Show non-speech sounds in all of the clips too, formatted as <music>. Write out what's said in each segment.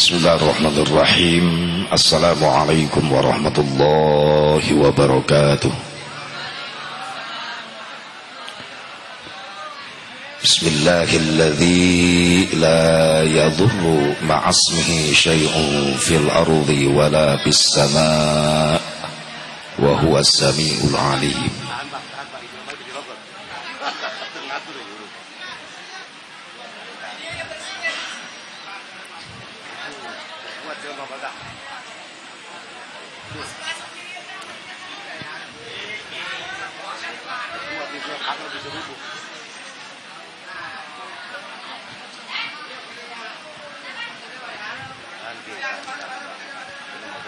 بسم الله الرحمن الرحيم. السلام عليكم ورحمة الله وبركاته. بسم الله الذي لا يضر مع اسمه شيء في الأرض ولا في السماء وهو السميع العليم.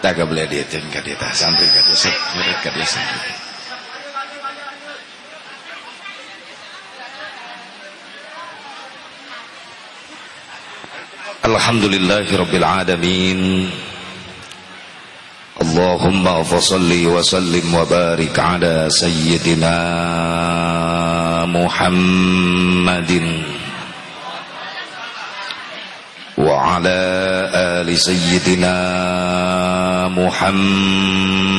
Taga boleh dia ka dia sampai ka dia murid ka dia sampai. Alhamdulillahirabbil alamin. Allahumma fasalli wa sallim wa barik ala sayyidina Muhammadin وعلى آل سيدنا محمد.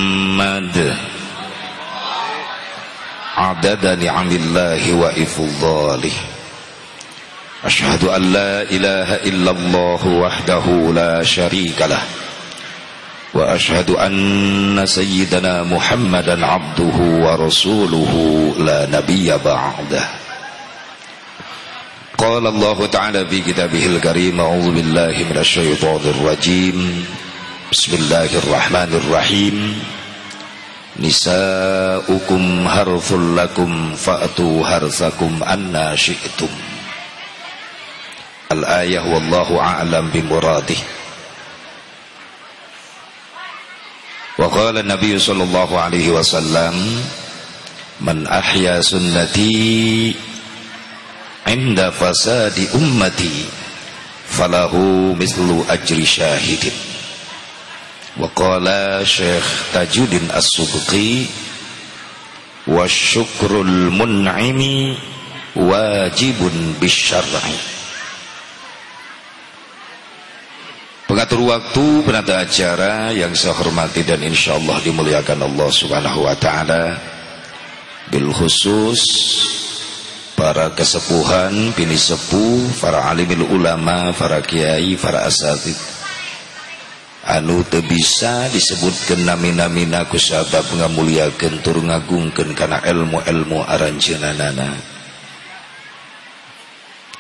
عدد نعم الله وإفضاله. أشهد أن لا إله إلا الله وحده لا شريك له. وأشهد أن سيدنا محمدا عبده ورسوله لا نبي بعده. قال الله تعالى في كتابه الكريم أعوذ بالله من الشيطان الرجيم. بسم الله الرحمن الرحيم. نساؤكم هرث لكم فأتوا هرثكم أنا شئتم. الآية والله أعلم بمراده. وقال النبي صلى الله عليه وسلم من أحيا سنتي inda fasadi ummati falahu mislu ajri syahidin. Wa qala syekh tajuddin as-subqi wa syukrul mun'imi wajibun bisyar'i. Pengatur waktu, penata acara yang saya hormati dan insya Allah dimuliakan Allah subhanahu wa ta'ala. Bil khusus para kesepuhan, bini sepuh, para alimil ulama, para kiai, para asatid. Anu te bisa disebutkan nami-namina ku sabab ngamuliakeun tur ngagungkeun kana ilmu-ilmu aranjeunanana.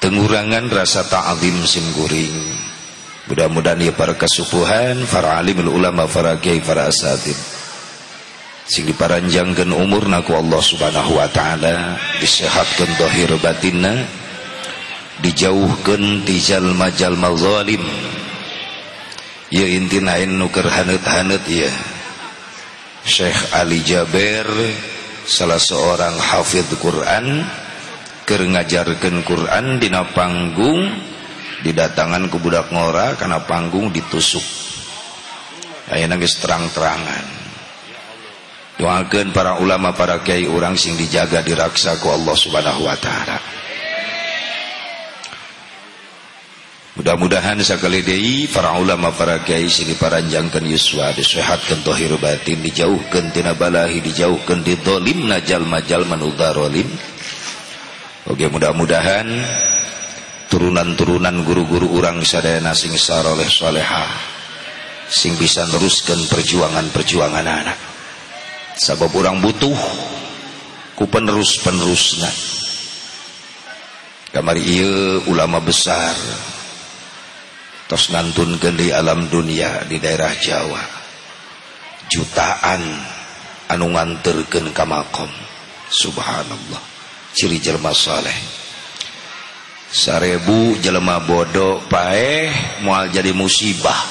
Tengurangan rasa ta'zim sim guring. Mudah-mudahan ya para kesepuhan, para alimul ulama, para kiai, para asatid sing diparanjangkan umur naku Allah subhanahu wa ta'ala disehatkan dohir batinna dijauhkan di jalma-jalma zalim. Ya intina nuker hanet-hanet ya. Syekh Ali Jaber salah seorang hafid Quran ker ngajarkan Quran dina panggung didatangan ke budak ngora karena panggung ditusuk. Ayo nangis terang-terangan doakan para ulama para kiai orang sing dijaga diraksa ku Allah subhanahu wa ta'ala. Mudah-mudahan sekali dei para ulama para kiai sing diparanjangkan yuswa disehatkan tohir batin dijauhkan tina balahi dijauhkan di dolim najal majal manudarolim. Oke mudah-mudahan turunan-turunan guru-guru orang sadayana sing saroleh solehah sing bisa neruskan perjuangan-perjuangan anak sabab orang butuh ku penerus-penerusna kamari iya ulama besar tos ngantunkeun di alam dunia di daerah Jawa. Jutaan anu nganterkeun ka makom. Subhanallah. Ciri jelema saleh. Sarebu jelema bodoh paeh moal jadi musibah.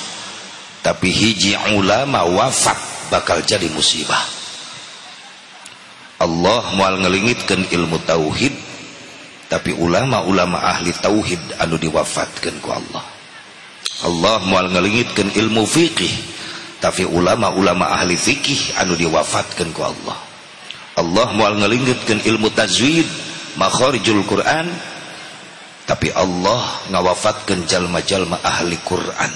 Tapi hiji ulama wafat bakal jadi musibah Allah mual ngelingitkan ilmu tauhid tapi ulama-ulama ahli tauhid anu diwafatkan ku Allah. Allah mual ngelingitkan ilmu fikih tapi ulama-ulama ahli fikih anu diwafatkan ku Allah. Allah mual ngelingitkan ilmu tajwid makharijul Quran tapi Allah ngawafatkan jalma-jalma ahli Quran.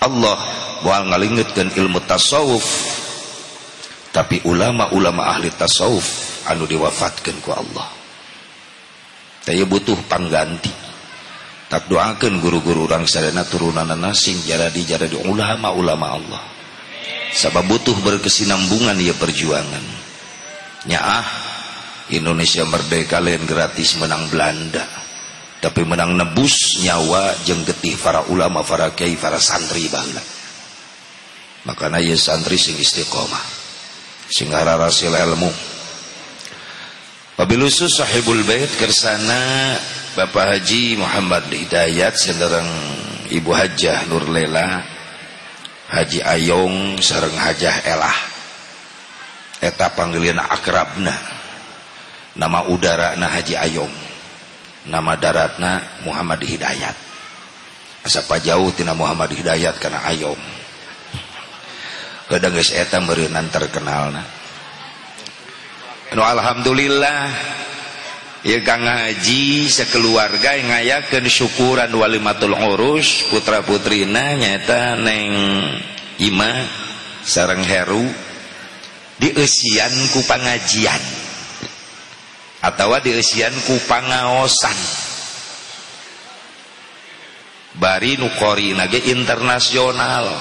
Allah moal ngalingetkeun ilmu tasawuf tapi ulama-ulama ahli tasawuf anu diwafatkan ku Allah. Saya butuh pangganti. Tak doakan guru-guru orang sadana turunan nasing jadi jadi ulama-ulama Allah. Sabab butuh berkesinambungan ya perjuangan. Nyaah Indonesia merdeka lain gratis menang Belanda. Tapi menang nebus nyawa jeng getih para ulama para kiai para santri bangla. Makanya ya santri sing istiqomah sing rasil ilmu. Pabilusus sahibul bait kersana Bapak Haji Muhammad Hidayat senderang Ibu Hajah Nur Lela Haji Ayong sareng Hajah Elah. Eta panggilan akrabna. Nama udara na Haji Ayong. Nama daratna Muhammad Hidayat. Asapa jauh tina Muhammad Hidayat karena Ayong kadang geus eta meureunan terkenalna. Anu alhamdulillah ya Kang Haji sekeluarga yang ngayakeun syukuran walimatul urus putra putrina nyata neng Ima sareng Heru di usian ku pangajian atau di usian ku pangaosan. Bari nukori nage internasional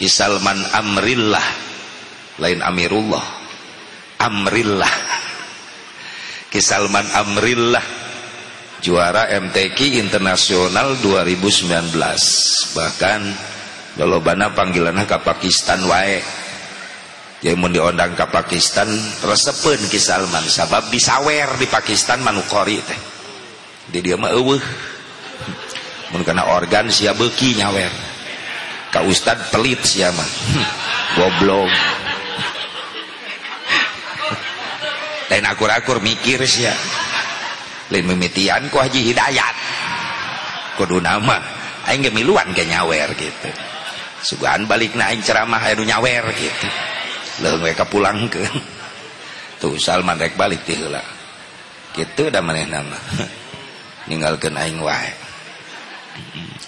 kisalman amrillah. Lain amirullah. Amrillah. Kisalman amrillah. Juara MTQ internasional 2019 bahkan lolobana panggilannya ke Pakistan wae. Jadi mau diundang ke Pakistan resepen ki Salman. Sabab disawer di Pakistan manukori teh. Di dia mah eueuh. Mun organ sia beuki nyawer ka ustad pelit sia mah. Goblok. Lain akur-akur mikir sia lain mimitian ku Haji Hidayat. Kudu nama. Aing ge miluan ke nyawer gitu. Sugan balik na aing ceramah anu nyawer gitu. Leung we kapulangkeun. Tuh Salman rek balik ti heula. Kitu da manehna mah ninggalkeun aing wae.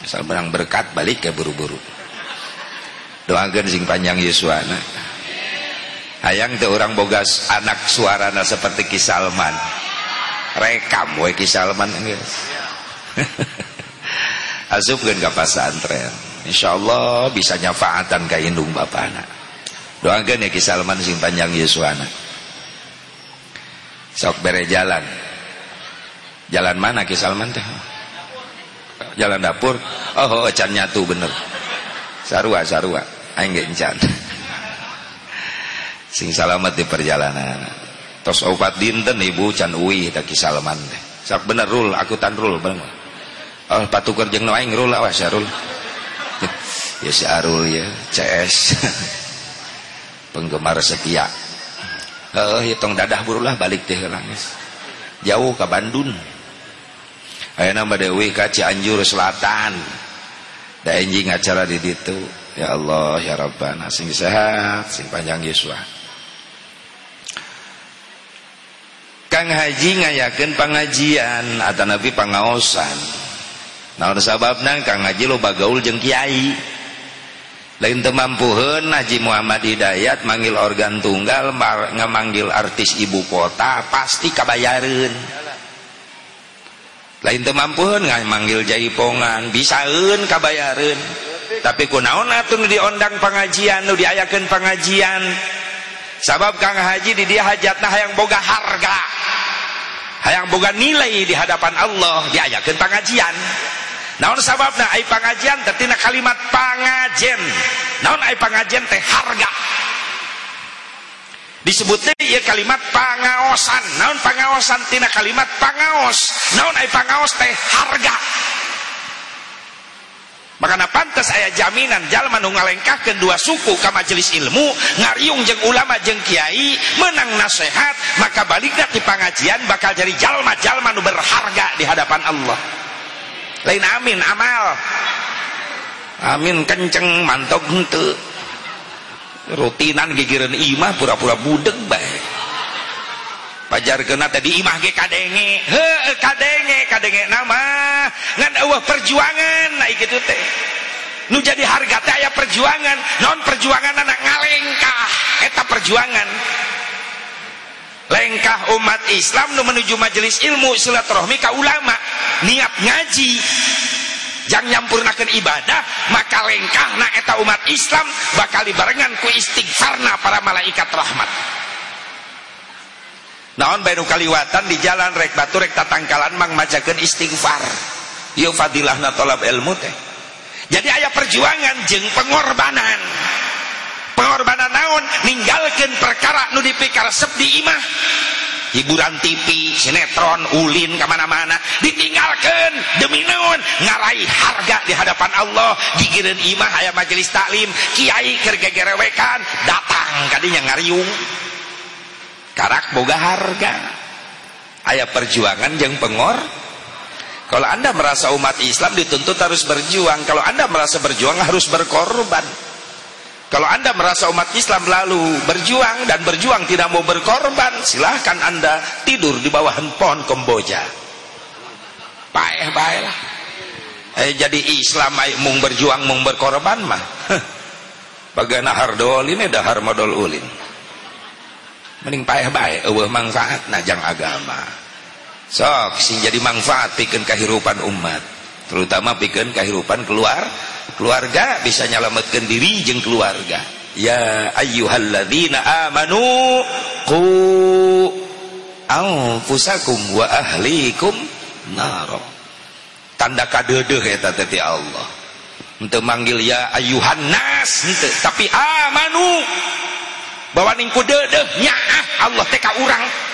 Asal menang berkat balik ke buru-buru doakeun sing panjang yuswana hayang teh orang bogas anak suarana seperti Kisalman rekam we Kisalman guys <laughs> asupkeun ka pasantren insyaallah bisa nyafaatan ka indung bapana doakeun ya Kisalman sing panjang yuswana sok bere jalan. Jalan mana Kisalman teh? Jalan dapur? Oh, oh can nyatu bener. Sarua sarua aing encan. Sing salamet di perjalanan. Tos obat dinten ibu can uwi tak Kisalman teh sak bener rul aku tan rul bener oh patuker jeung nu aing rul awas ya rul. <laughs> Ya si Arul ya CS <laughs> penggemar setia. Eh hitung dadah burulah balik teh langis jauh ke Bandung. Ayeuna nama Dewi ka Cianjur Selatan. Da enjing acara di ditu ya Allah ya Rabbana sing sehat sing panjang Yuswa Kang Haji ngayakeun pengajian atau Nabi pangaosan. Naon sababna Kang Haji lo bagaul jeung kiai? Lain temampuhan Haji Muhammad Hidayat manggil organ tunggal ngamanggil artis ibu kota pasti kabayarin lain temampuhan nggak manggil jaipongan bisaun kabayarin tapi kunaon atun diondang pengajian nu diayakan pengajian? Sabab Kang Haji di dia hajatna hayang boga harga. Hayang boga nilai di hadapan Allah diayakan pengajian. Naon sababna ai pangajian tetina kalimat pangajen naon ai pangajen teh harga? Disebutnya ya kalimat pangaosan naon pangaosan tina kalimat pangaos naon ai pangaos teh harga makanya pantas ayah jaminan jalma nu ngalengkahkeun dua suku ka majelis ilmu ngariung jeung ulama jeung kiai menang nasihat maka balikna ti pangajian bakal jadi jalma-jalma nu berharga di hadapan Allah. Lain amin amal. Amin kenceng mantok henteu. Rutinan gigireun imah pura-pura budeg bae. Pajarkeuna tadi imah ge kadenge. Heuh kadenge kadenge nama ngan eueuh perjuangan naik kitu teh. Nu jadi harga teh aya perjuangan non perjuangan anak ngalengkah? Eta perjuangan. Lengkah umat Islam nu menuju majelis ilmu silaturahmi ka ulama. Niat ngaji. Jangan nyampurnakan ibadah maka lengkah na eta umat Islam bakal dibarengan ku istighfarna para malaikat rahmat. Naon baru kaliwatan di jalan rek batu rek tatangkalan mang majakan istighfar yuk fadilah na tolab ilmu teh. Jadi ayah perjuangan jeng pengorbanan. Pengorbanan naon? Ninggalkan perkara nu dipikaresep di imah. Hiburan TV sinetron ulin ke mana-mana ditinggalkan demi naon? Ngarai harga di hadapan Allah. Gigireun imah ayah majelis taklim. Kiai kergegerewekan datang kadinya ngariung. Karak boga harga. Ayah perjuangan jeng pengor kalau anda merasa umat Islam dituntut harus berjuang kalau anda merasa berjuang harus berkorban kalau anda merasa umat Islam lalu berjuang dan berjuang tidak mau berkorban, silahkan anda tidur di bawah pohon komboja. Paeh bae lah. Eh, jadi Islam ay mung berjuang mung berkorban mah. <laughs> Bagaimana hardol ini dahar modal ulin. Mending paeh bae eueuh manfaat najang agama. Sok sing jadi manfaat pikeun kehidupan umat, terutama pikeun kehidupan keluar keluarga bisa nyelamatkan diri jeng keluarga. Ya ayyuhalladzina amanu qu anfusakum wa ahlikum naro tanda kadedeh eta teh Allah. Untuk manggil ya ayuhan nas ente. tapi amanu. Bahwa ningku dedeh nyaah Allah teh ka urang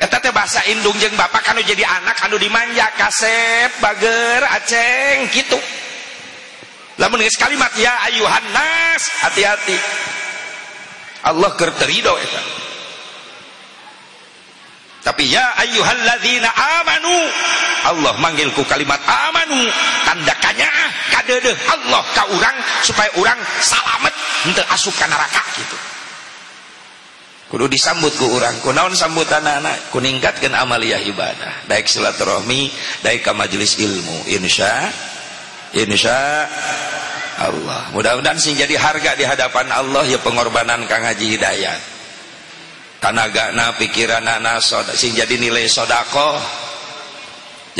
eta teh bahasa indung jeung bapak kanu jadi anak anu dimanja kasep bager aceng gitu. Lamun geus kalimat ya ayuhan nas hati-hati. Allah keur terido eta. Tapi ya ayyuhalladzina amanu Allah manggil ku kalimat amanu tanda kanya kadeudeung Allah ka urang supaya urang salamet henteu asup ka neraka gitu kudu disambut ku urang kunaon sambutan anak kuningkatkeun amaliyah ibadah daek silaturahmi daek ka majelis ilmu. Insya insya Allah. Mudah-mudahan sing jadi harga di hadapan Allah ya pengorbanan Kang Haji Hidayat. Tanagana pikiran anak soda, sing jadi nilai sodako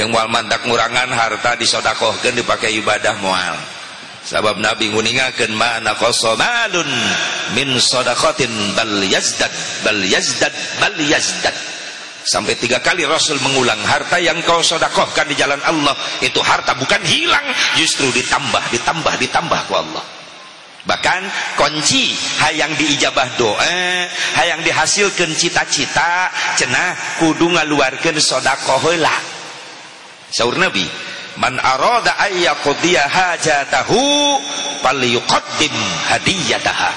yang mual mantak ngurangan harta disodakohkan dipakai ibadah mual sabab Nabi nguningakan mana kosomalun min sodakotin bal yazdad bal yazdad bal yazdad Sampai tiga kali Rasul mengulang harta yang kau sodakohkan di jalan Allah itu harta bukan hilang, justru ditambah, ditambah, ditambah ku Allah. Bahkan kunci hayang diijabah doa, hayang dihasilkan cita-cita, cenah kudu ngaluarkeun sedekah heula. Saur Nabi, man arada ayyaqdiya hajatahu falyuqaddim hadiyataha.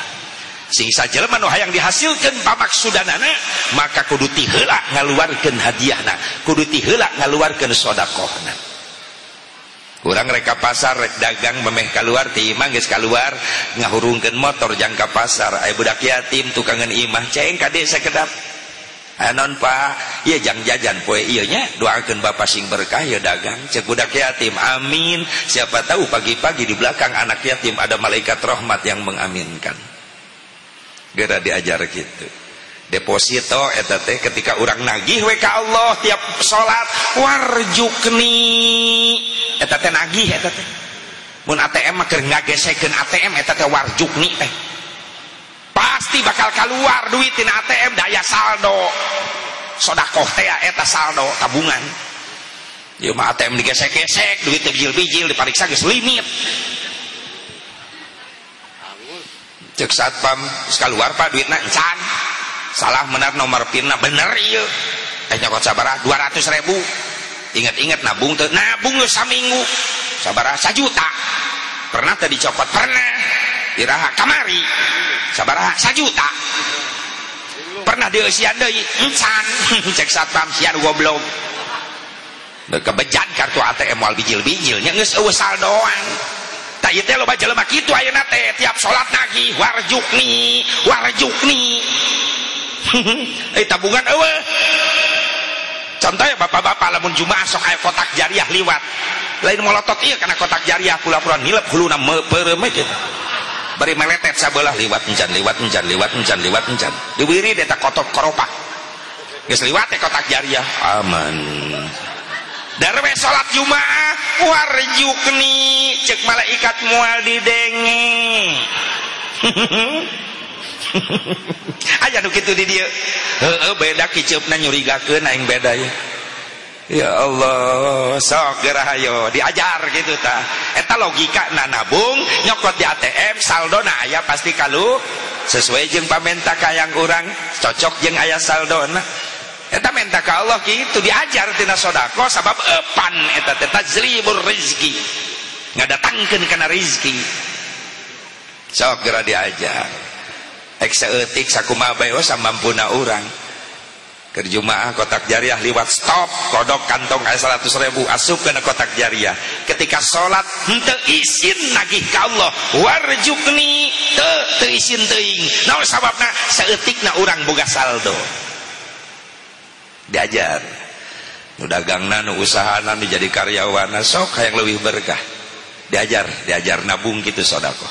Sing sajelema nu hayang dihasilkeun pamaksudanana maka kudu ti heula ngaluarkeun hadiahna kudu ti heula ngaluarkeun sedekahna kurang reka pasar rek dagang memeh keluar ti imah geus keluar ngahurungkeun motor jangka pasar. Aya budak yatim tukangan imah ceng kade sakedap anon pak. Iya jang jajan poe. Iya nya doakeun bapak sing berkah ya dagang. Cek budak yatim amin. Siapa tahu pagi-pagi di belakang anak yatim ada malaikat rahmat yang mengaminkan. Gara diajar gitu. Deposito eta teh ketika orang nagih we Allah tiap salat warjukni. Eta teh nagih eta mun ATM mah keur ngagesekeun ATM eta teh warjukni teh pasti bakal keluar duit ATM daya saldo. Sodakoh teh ya, eta saldo tabungan. Ieu mah ATM digesek-gesek duit bijil-bijil dipariksa geus limit. Cek satpam keluar pak duitnya encan. Salah benar nomor pinna bener iya eh nyokot sabara 200 ribu. Inget-inget nabung tuh nabung lu saminggu. Sabara sajuta. Pernah tadi copot pernah iraha kamari. Sabara sajuta. Pernah di usian deh encan <laughs> cek satpam sian goblok. Kebejan kartu ATM wal bijil-bijilnya nges saldoan tak ieu teh loba jelema kitu ayeuna teh. Tiap salat nagih warjukni warjukni <laughs> eh tabungan eueuh. Contoh ya bapak-bapak lamun jumaah sok aya kotak jariah liwat. Lain molotot iya karena kotak jariah pula-pula nilep huluna meupeureume gitu bari meletet sabelah liwat encan liwat encan liwat encan liwat encan diwiri eta kotok koropak geus liwat teh kotak jariah. Aman. Darwe salat jumaah warjukni cek malaikat mual didenge <laughs> aja nu kitu di dieu heeh beda kiceupna nyurigakeun aing beda ya Ya Allah sogerahayo diajar gitu ta eta logika na nabung nyokot di ATM saldona aya pasti kalau sesuai jeung pamenta kayang urang cocok jeung ayah saldona eta menta ka Allah gitu diajar tina sodako sabab epan. Eta teh tajlibur rizki. Ngadatangkeun kana rizki. Sok gera diajar. Ek saeutik sakumaha bae oh, wae samampuna urang. Kerjumaah kotak jariah liwat stop kodok kantong ayat 100 ribu asup ke kotak jariah. Ketika sholat hente isin nagih ke Allah. Warjukni te te isin teing nah sababna seetik na orang boga saldo. Diajar. Nu dagangna nu usahana nu jadi karyawana sok yang lebih berkah. Diajar diajar nabung gitu sodako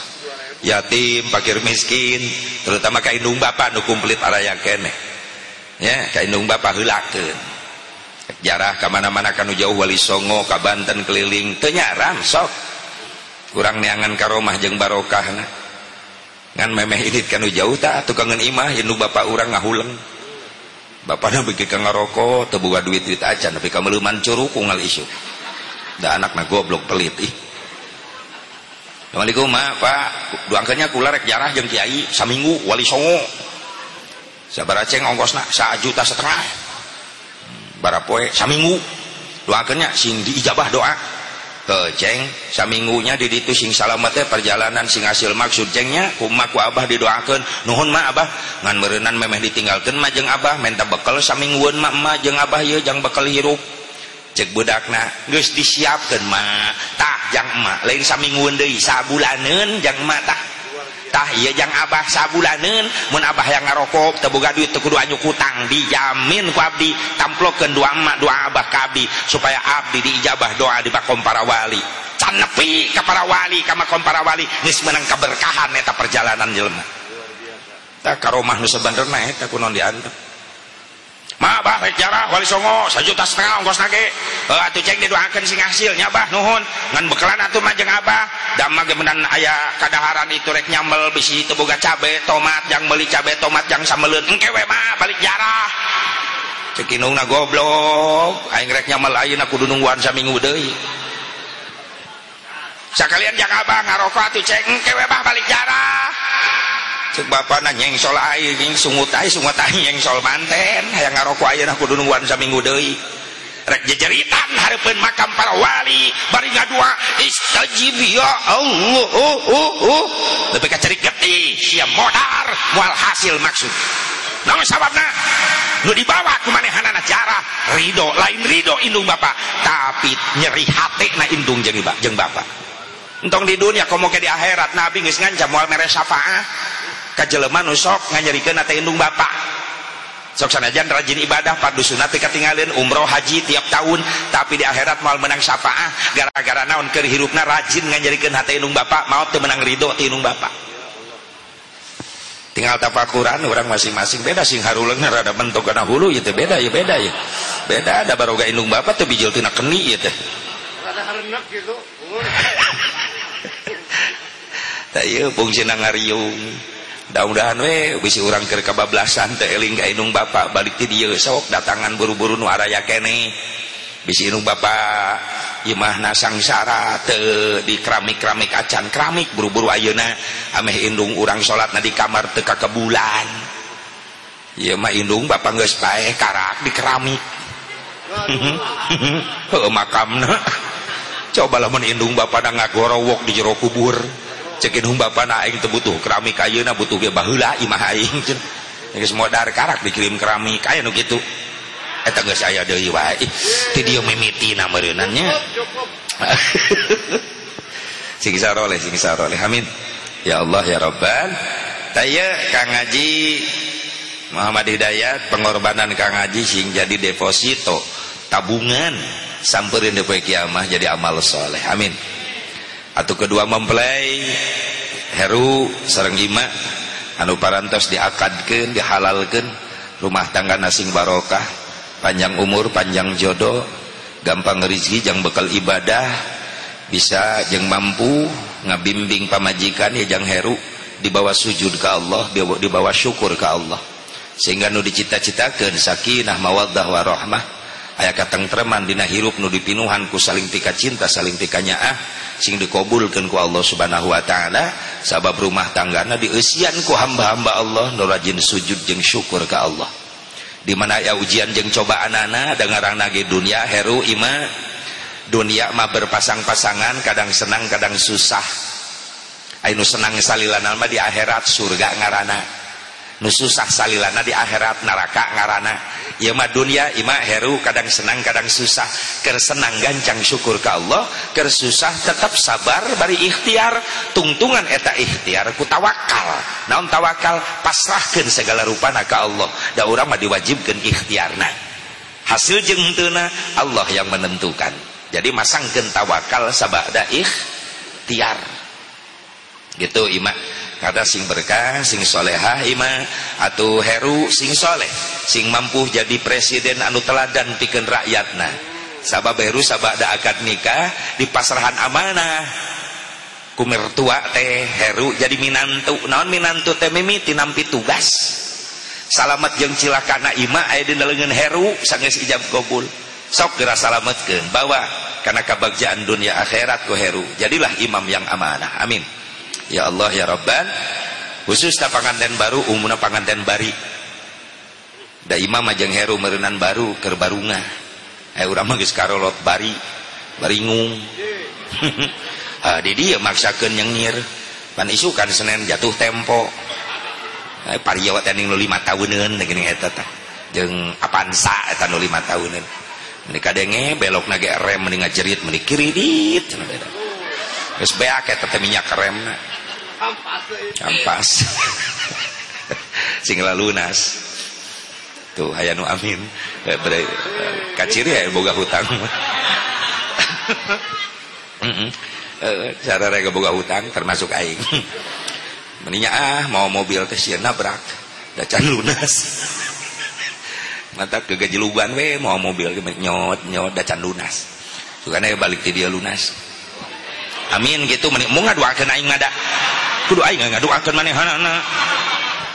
yatim pakir miskin terutama kainung bapak nu kumplit araya keneh ya kainung bapak helakeun jarah ke mana-mana kanu jauh wali songo ka Banten keliling. Tenyaran sok. Kurang neangan karomah jeng barokah. Nah. ngan memeh ini jauh tak tukangan imah indung bapak urang ngahuleng. Bapaknya bikin ka ngaroko tebuga duit duit aja tapi kamu luman curug kungal isu. Da anak na goblok pelit ih. Assalamualaikum ma, pak. Doangkannya kularek jarah jeng kiai saminggu wali songo sabar ceng ongkosna sa juta setengah. Barapoe saminggu doakannya sing diijabah doa. Ceng saminggunya di ditu sing salamatnya perjalanan sing hasil maksud cengnya kumak ku abah didoakan nuhun mah abah ngan merenan memeh ditinggalkan majeng abah minta bekal samingguan mak emak jeng abah ya jang bekal hirup. Cek budakna geus disiapkan mah tak jang emak lain samingguan deui sabulaneun jang emak tak tah iya jang abah sabulanen mun abah yang ngarokok teboga duit kudu anyu kutang dijamin ku abdi tamplokeun dua emak dua abah kabi supaya abdi diijabah doa di bakom para wali can nepi ka para wali ka makom para wali geus menang keberkahan eta perjalanan jelema. Tah karomah nu sebenarna eta kunaon diantep Ma bah rek jarah wali songo sajuta setengah ongkos nage. Uh, atuh cek didoakan sing hasilnya bah nuhun. Ngan bekalan atuh majeng abah. Damang gemenan aya kadaharan itu rek nyambel bisi itu boga cabe tomat yang beli cabe tomat yang sambeleun engke we mah balik jarah cek inungna goblok. Aing rek nyambel ayeuna kudu nungguan saminggu deui. Sakalian jang abah ngarokok atuh cek engke we bah balik jarah cek bapak nanya yang sol air yang sungut air sungut air yang sol manten. Yang ngarokok air aku dulu nungguan seminggu deui. Rek jejeritan harapan makam para wali bari ngadua istajib ya Allah oh oh oh lebih kacari geti siap modar mual hasil maksud. Namun sababna lu dibawa ke manehanana cara ridho lain ridho indung bapak. Tapi nyeri hati na indung jeng, jeng bapak. Entong di dunia komo ke di akhirat nabi ngis ngancam mual mere syafaah kajeleman sok nganyarikan atau indung bapak sok sanajan rajin ibadah padu teh ketinggalan umroh haji tiap tahun tapi di akhirat mal menang syafaah. Gara-gara naon keur hirupna rajin nganyarikan hati indung bapak mau teu menang ridho ti indung bapak tinggal tafakuran orang masing-masing beda sing haruleungna rada bentuk kana hulu ieu teh beda ya beda ya beda ada baroga indung bapak teu bijil tina keni ieu teh. Rada hareunep gitu. <laughs> Fungsi nangariung mudah-mudahan we bisi orang ke eling ka indung Bapak balik ti dieu sok datangan buru-buru nuaraya kene. Bisi inung Bapak imah nasang sara te di keramik-keramik acan keramik buru-buru ayeuna ameh indung urang salatna di kamar teu ka kebulan ieu mah indung Bapak geus pae karak di keramik. <laughs> Heuh makamna. Coba lamun indung Bapak da ngagorowok di jero kubur. Cekin hum bapak aing butuh keramik ayeuna butuh ge baheula imah aing geus modar karak dikirim keramik aya nu kitu. Eta geus aya deui wae. Ti dieu mimitina meureunan nya <laughs> sing saroleh sing saroleh amin. Ya Allah ya rabbal. Taya kang ngaji Muhammad Hidayat pengorbanan kang ngaji sing jadi deposito tabungan samperin di kiamah jadi amal soleh. Amin atau kedua mempelai heru sarang ima anu parantos diakadkan dihalalkan rumah tangga nasing barokah panjang umur panjang jodoh gampang rezeki jang bekal ibadah bisa jeng mampu ngabimbing pamajikan ya jang heru dibawa sujud ke Allah dibawa syukur ke Allah. Sehingga nu dicita-citakan sakinah mawaddah warahmah aya katengtreman dina hirup nu dipinuhan ku saling tika cinta saling tika nyaah sing dikabulkeun ku Allah Subhanahu wa taala. Sabab rumah tanggana dieusian ku hamba-hamba Allah nu rajin sujud jeung syukur ka Allah. Di mana ya ujian jeung cobaanana dengarangna ge dunia heru ima. Dunia mah berpasang-pasangan kadang senang kadang susah. Anu senang salilana mah di akhirat surga ngarana nu susah salilana di akhirat neraka ngarana. Ieu mah dunia ima heru kadang senang kadang susah. Ker senang gancang syukur ke Allah ker susah tetap sabar bari ikhtiar. Tungtungan eta ikhtiar ku tawakal. Naon tawakal? Pasrahkeun segala rupana ka Allah. Da urang mah diwajibkeun ikhtiarna. Hasil jeung Allah yang menentukan. Jadi masangkeun tawakal sabada ikhtiar. Gitu ima kada sing berkah sing solehah ima atau heru sing soleh. Sing mampu jadi presiden anu teladan pikeun rakyatna. Sabab heru sabada akad nikah di pasrahan amanah. Ku mertua teh heru jadi minantu. Naon minantu teh mimiti nampi tugas. Salamet jeung cilakana ima aya dina heru sanggeus ijab kabul sok geura salametkeun bawa. Karena kebahagiaan dunia akhirat ku heru. Jadilah imam yang amanah. Amin ya Allah ya Robban khusus Panganten baru umumna Panganten Bari. Da Imam Majeng Heru merenan baru kebarunga eh urang mah geus karolot bari baringung <laughs> ah di dieu maksakeun nyengir pan isukan Senin jatuh tempo. Eh pariyawa tanding nu 5 tahuneun geuning eta tah. Jeung Avanza eta nu 5 tahuneun meni kadenge belok nage rem mending ngajerit menikiri dit cenah geus beak eta teh minyak remna ampas. Sing lunas tuh hayanu amin. Eh, eh, kaciri ya boga hutang. Eh, cara rega boga hutang termasuk aing. Meninya ah mau mobil teh sia nabrak. Dacan lunas mantap ke gajeluban we mau mobil nyot nyot dacan lunas sukana balik ti dia lunas amin gitu. Meni mau ngaduakeun aing ngada. Kudu aing ngaduakeun manehanana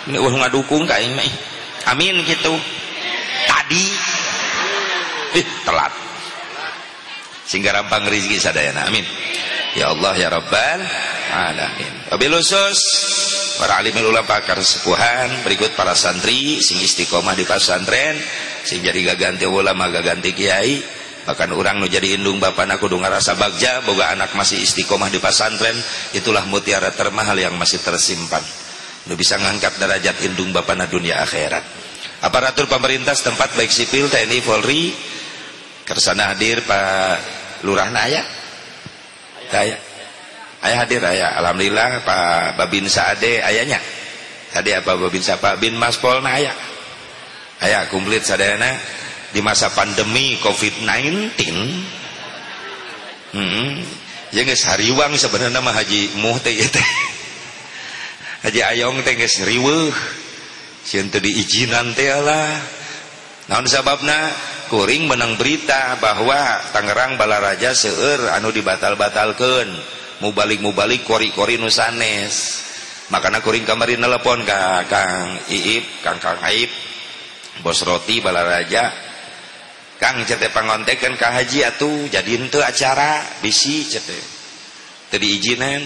ini ulah ngadukung ka aing mah. Amin gitu. Tadi. Ih telat. Sehingga rampang rezeki sadayana. Amin. Ya Allah ya rabbal alamin. Wabil khusus para alim ulama pakar sepuhan berikut para santri sing istiqomah di pesantren sing jadi gaganti ulama gaganti kiai bahkan orang nu jadi indung bapak aku dengar rasa bagja boga anak masih istiqomah di pesantren itulah mutiara termahal yang masih tersimpan. Nu bisa ngangkat derajat indung bapak dunia akhirat. Aparatur pemerintah setempat baik sipil TNI Polri kersana hadir Pak Lurah Naya saya ayah hadir ayah Alhamdulillah Pak Babin Saade ayahnya tadi apa Babin Pak Bin Mas Polna ayah ayah kumplit sadayana di masa pandemi COVID-19 hmm, ya nggak sariwang sebenarnya mah haji muh teh teh. Haji ayong teh nggak riweuh. Sieun teu diizinan teh lah naon sababna? Kuring menang berita bahwa Tangerang Balaraja seueur anu dibatal-batalkeun. Mubalik mubalik kori-kori nusanes makanya kuring kamari nelpon ka Kang Iip Kang Kang Aib bos roti Balaraja Kang cete pangontekan ka haji atuh jadi ente acara bisi cete. Tadi izinan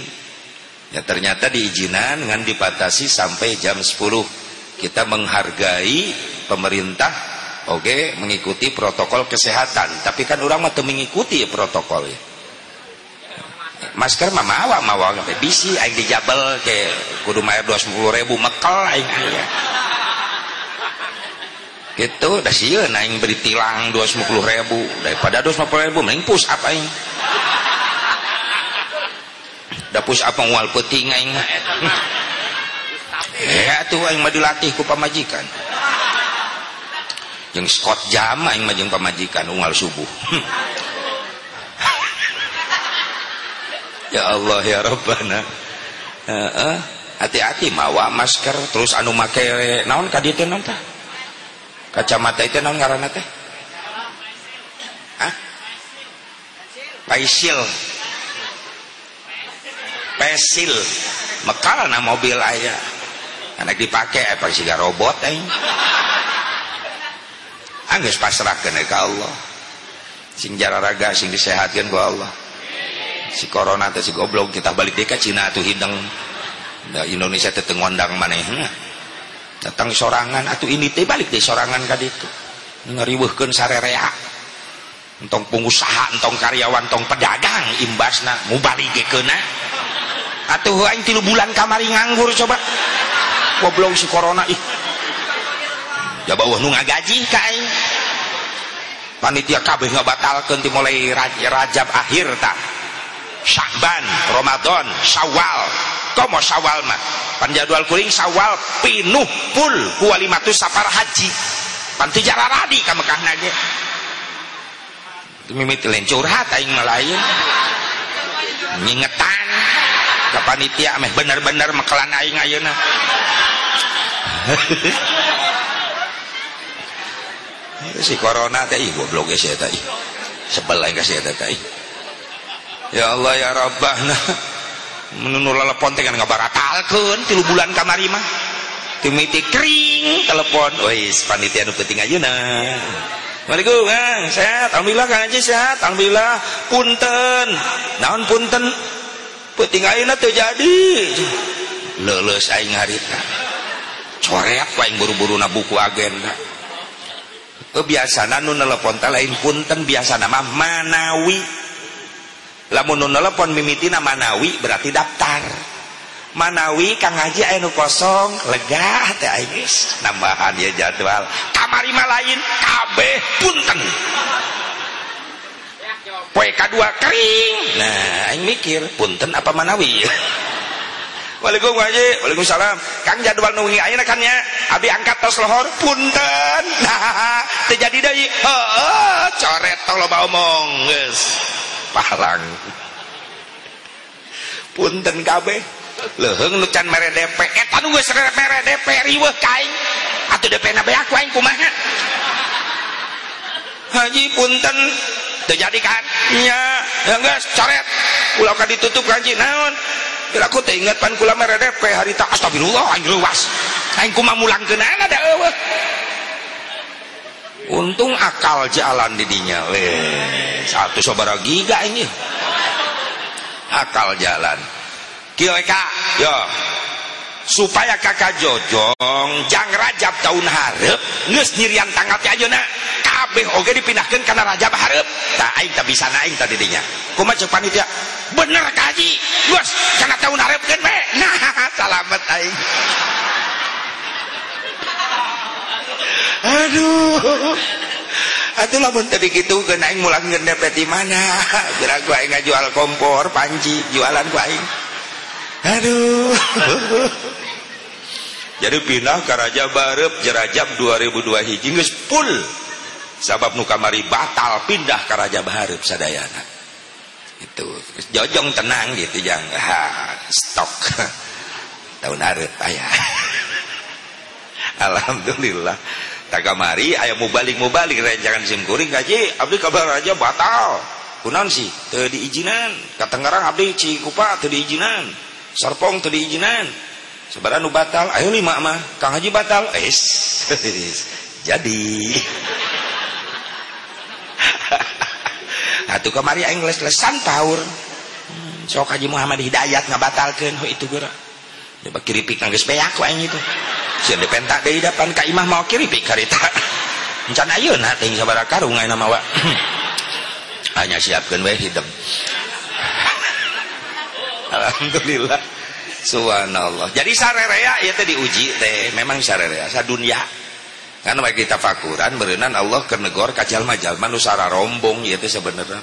ya ternyata diizinan dengan dipatasi sampai jam 10 kita menghargai pemerintah oke okay, mengikuti protokol kesehatan. Tapi kan orang mah mengikuti protokol ya. Masker mah mawa mawa bisi aing dijabel ke kudu mayar 20 ribu mekel aing ya itu dah sih naik beri tilang 250 ribu. Daripada 250 ribu mending push up aing. Dah push up ngual peuting aing. Ya tuh aing mau dilatih ku pamajikan. Jeung Scott jam aing mah pamajikan ungal subuh. Hmm. <laughs> Ya Allah ya Rabbana. Hati-hati mawa masker terus anu make naon ka dieu teh? Kacamata itu naon ngaranna teh? Hah? Paisil. Pesil mekal na mobil aya. Anak dipakai apa sih robot aing anggus pasrahkan ka Allah. Sing raga sing disehatkan ku Allah. Si corona teh si goblok kita balik deka Cina tuh hidang da Indonesia teh teu ngondang manehna datang sorangan atuh ini teh balik deh sorangan ka ditu. Ngariweuhkeun sarerea. Entong pengusaha entong karyawan entong pedagang imbasna mubalikeunna atuh aing tilu bulan kamari nganggur coba. Goblok si corona ih. Coba wah nu ngagaji ka panitia kabeh ngabatalkeun ti mulai Rajab akhir tak Syakban, Ramadan, Syawal. Komo Syawal mah. Pan jadwal kuring Syawal pinuh full ku walimatu safar haji. Pan teu radi ka Mekah nage. Mimiti lain curhat aing malain. Ngingetan ka panitia meh bener-bener mekelan aing ayeuna <laughs> si corona teh ih goblok geus eta ih sebel aing ya Allah ya Rabbana menunu telepon teh kan ngabaratalkeun tilu bulan kamari mah. Timiti kering telepon. Wis panitia nu penting ayeuna. Assalamualaikum Kang. Sehat. Alhamdulillah Kang Haji sehat. Alhamdulillah. Punten. Naon punten? Penting ayeuna teu jadi. Leuleus aing harita. Coret aing buru-buru na buku agenda biasana nu nelpon teh lain punten biasa nama manawi lamun nelpon mimitina manawi berarti daftar manawi kang ngaji nu kosong lega teh aing geus nambahan ya jadwal kamari mah lain kabeh punten poe kadua kering nah aing mikir punten apa manawi <laughs> Waalaikumsalam Haji, Waalaikumsalam. Kang jadwal nungi ayeuna kan ya. Abi angkat tos lohor punten. <laughs> Nah, teu jadi deui. Heeh, coret tong loba omong geus. parang. Punten kabeh. Leheng nu can mere DP eta eh, nu geus mere DP riweuh ka aing atuh DP na beak ku aing kumaha? Haji punten. Teu jadi kan? Nya geus coret. Ulah ka ditutup kanji naon? Bila aku teh ingat pan kula mere DP harita astagfirullah aing leuwas aing kumaha mulangkeunana da eueuh. Untung akal jalan di dinya. Weh, satu sobara giga ini. Akal jalan. Eka, yo. Supaya kakak jojong jang rajab tahun harap nges nyirian tanggal ayeuna kabeh oge dipindahkeun kana rajab harap tah aing teh bisa naing tadi dinya kumaha cek panitia bener kaji bos kana tahun harapkeun we <laughs> nah salamet aing aduh. Atuh lamun tadi kitu keun aing mulangkeun DP di mana? Geura ku aing ngajual kompor panci jualan aing aduh. Jadi pindah ke Raja Barep Jerajab 2002 hiji geus full. Sabab nu kamari batal pindah ke Raja Barep sadayana. Itu jojong tenang gitu jang. Ha, stok. Tahun hareup aya alhamdulillah tak kamari aya mubalik mubalik rencangan sim kuring kaji abdi kabar raja batal. Kunaon sih? Teu diizinan ka Tangerang abdi Cikupa teu diizinan Serpong teu sebaran nu batal ayo lima mah. Kang Haji batal. Es <laughs> jadi. <laughs> Atuh kamari aing les-lesan taur. Hmm, sok Haji Muhammad Hidayat ngabatalkeun. Oh itu geura Coba kiripik nangis beak ku aing itu sia depentak deui depan ka imah mau kiripik karita encan ayeuna teh sabaraha karung ayeuna mah <clears throat> hanya siapkeun we hidup <laughs> Alhamdulillah. Subhanallah. Jadi sarerea ya teh diuji teh. Memang sarerea. Sadunya kan bagi kita fakuran berenang Allah ke negor kajal majal manusara rombong ya teh sebenarnya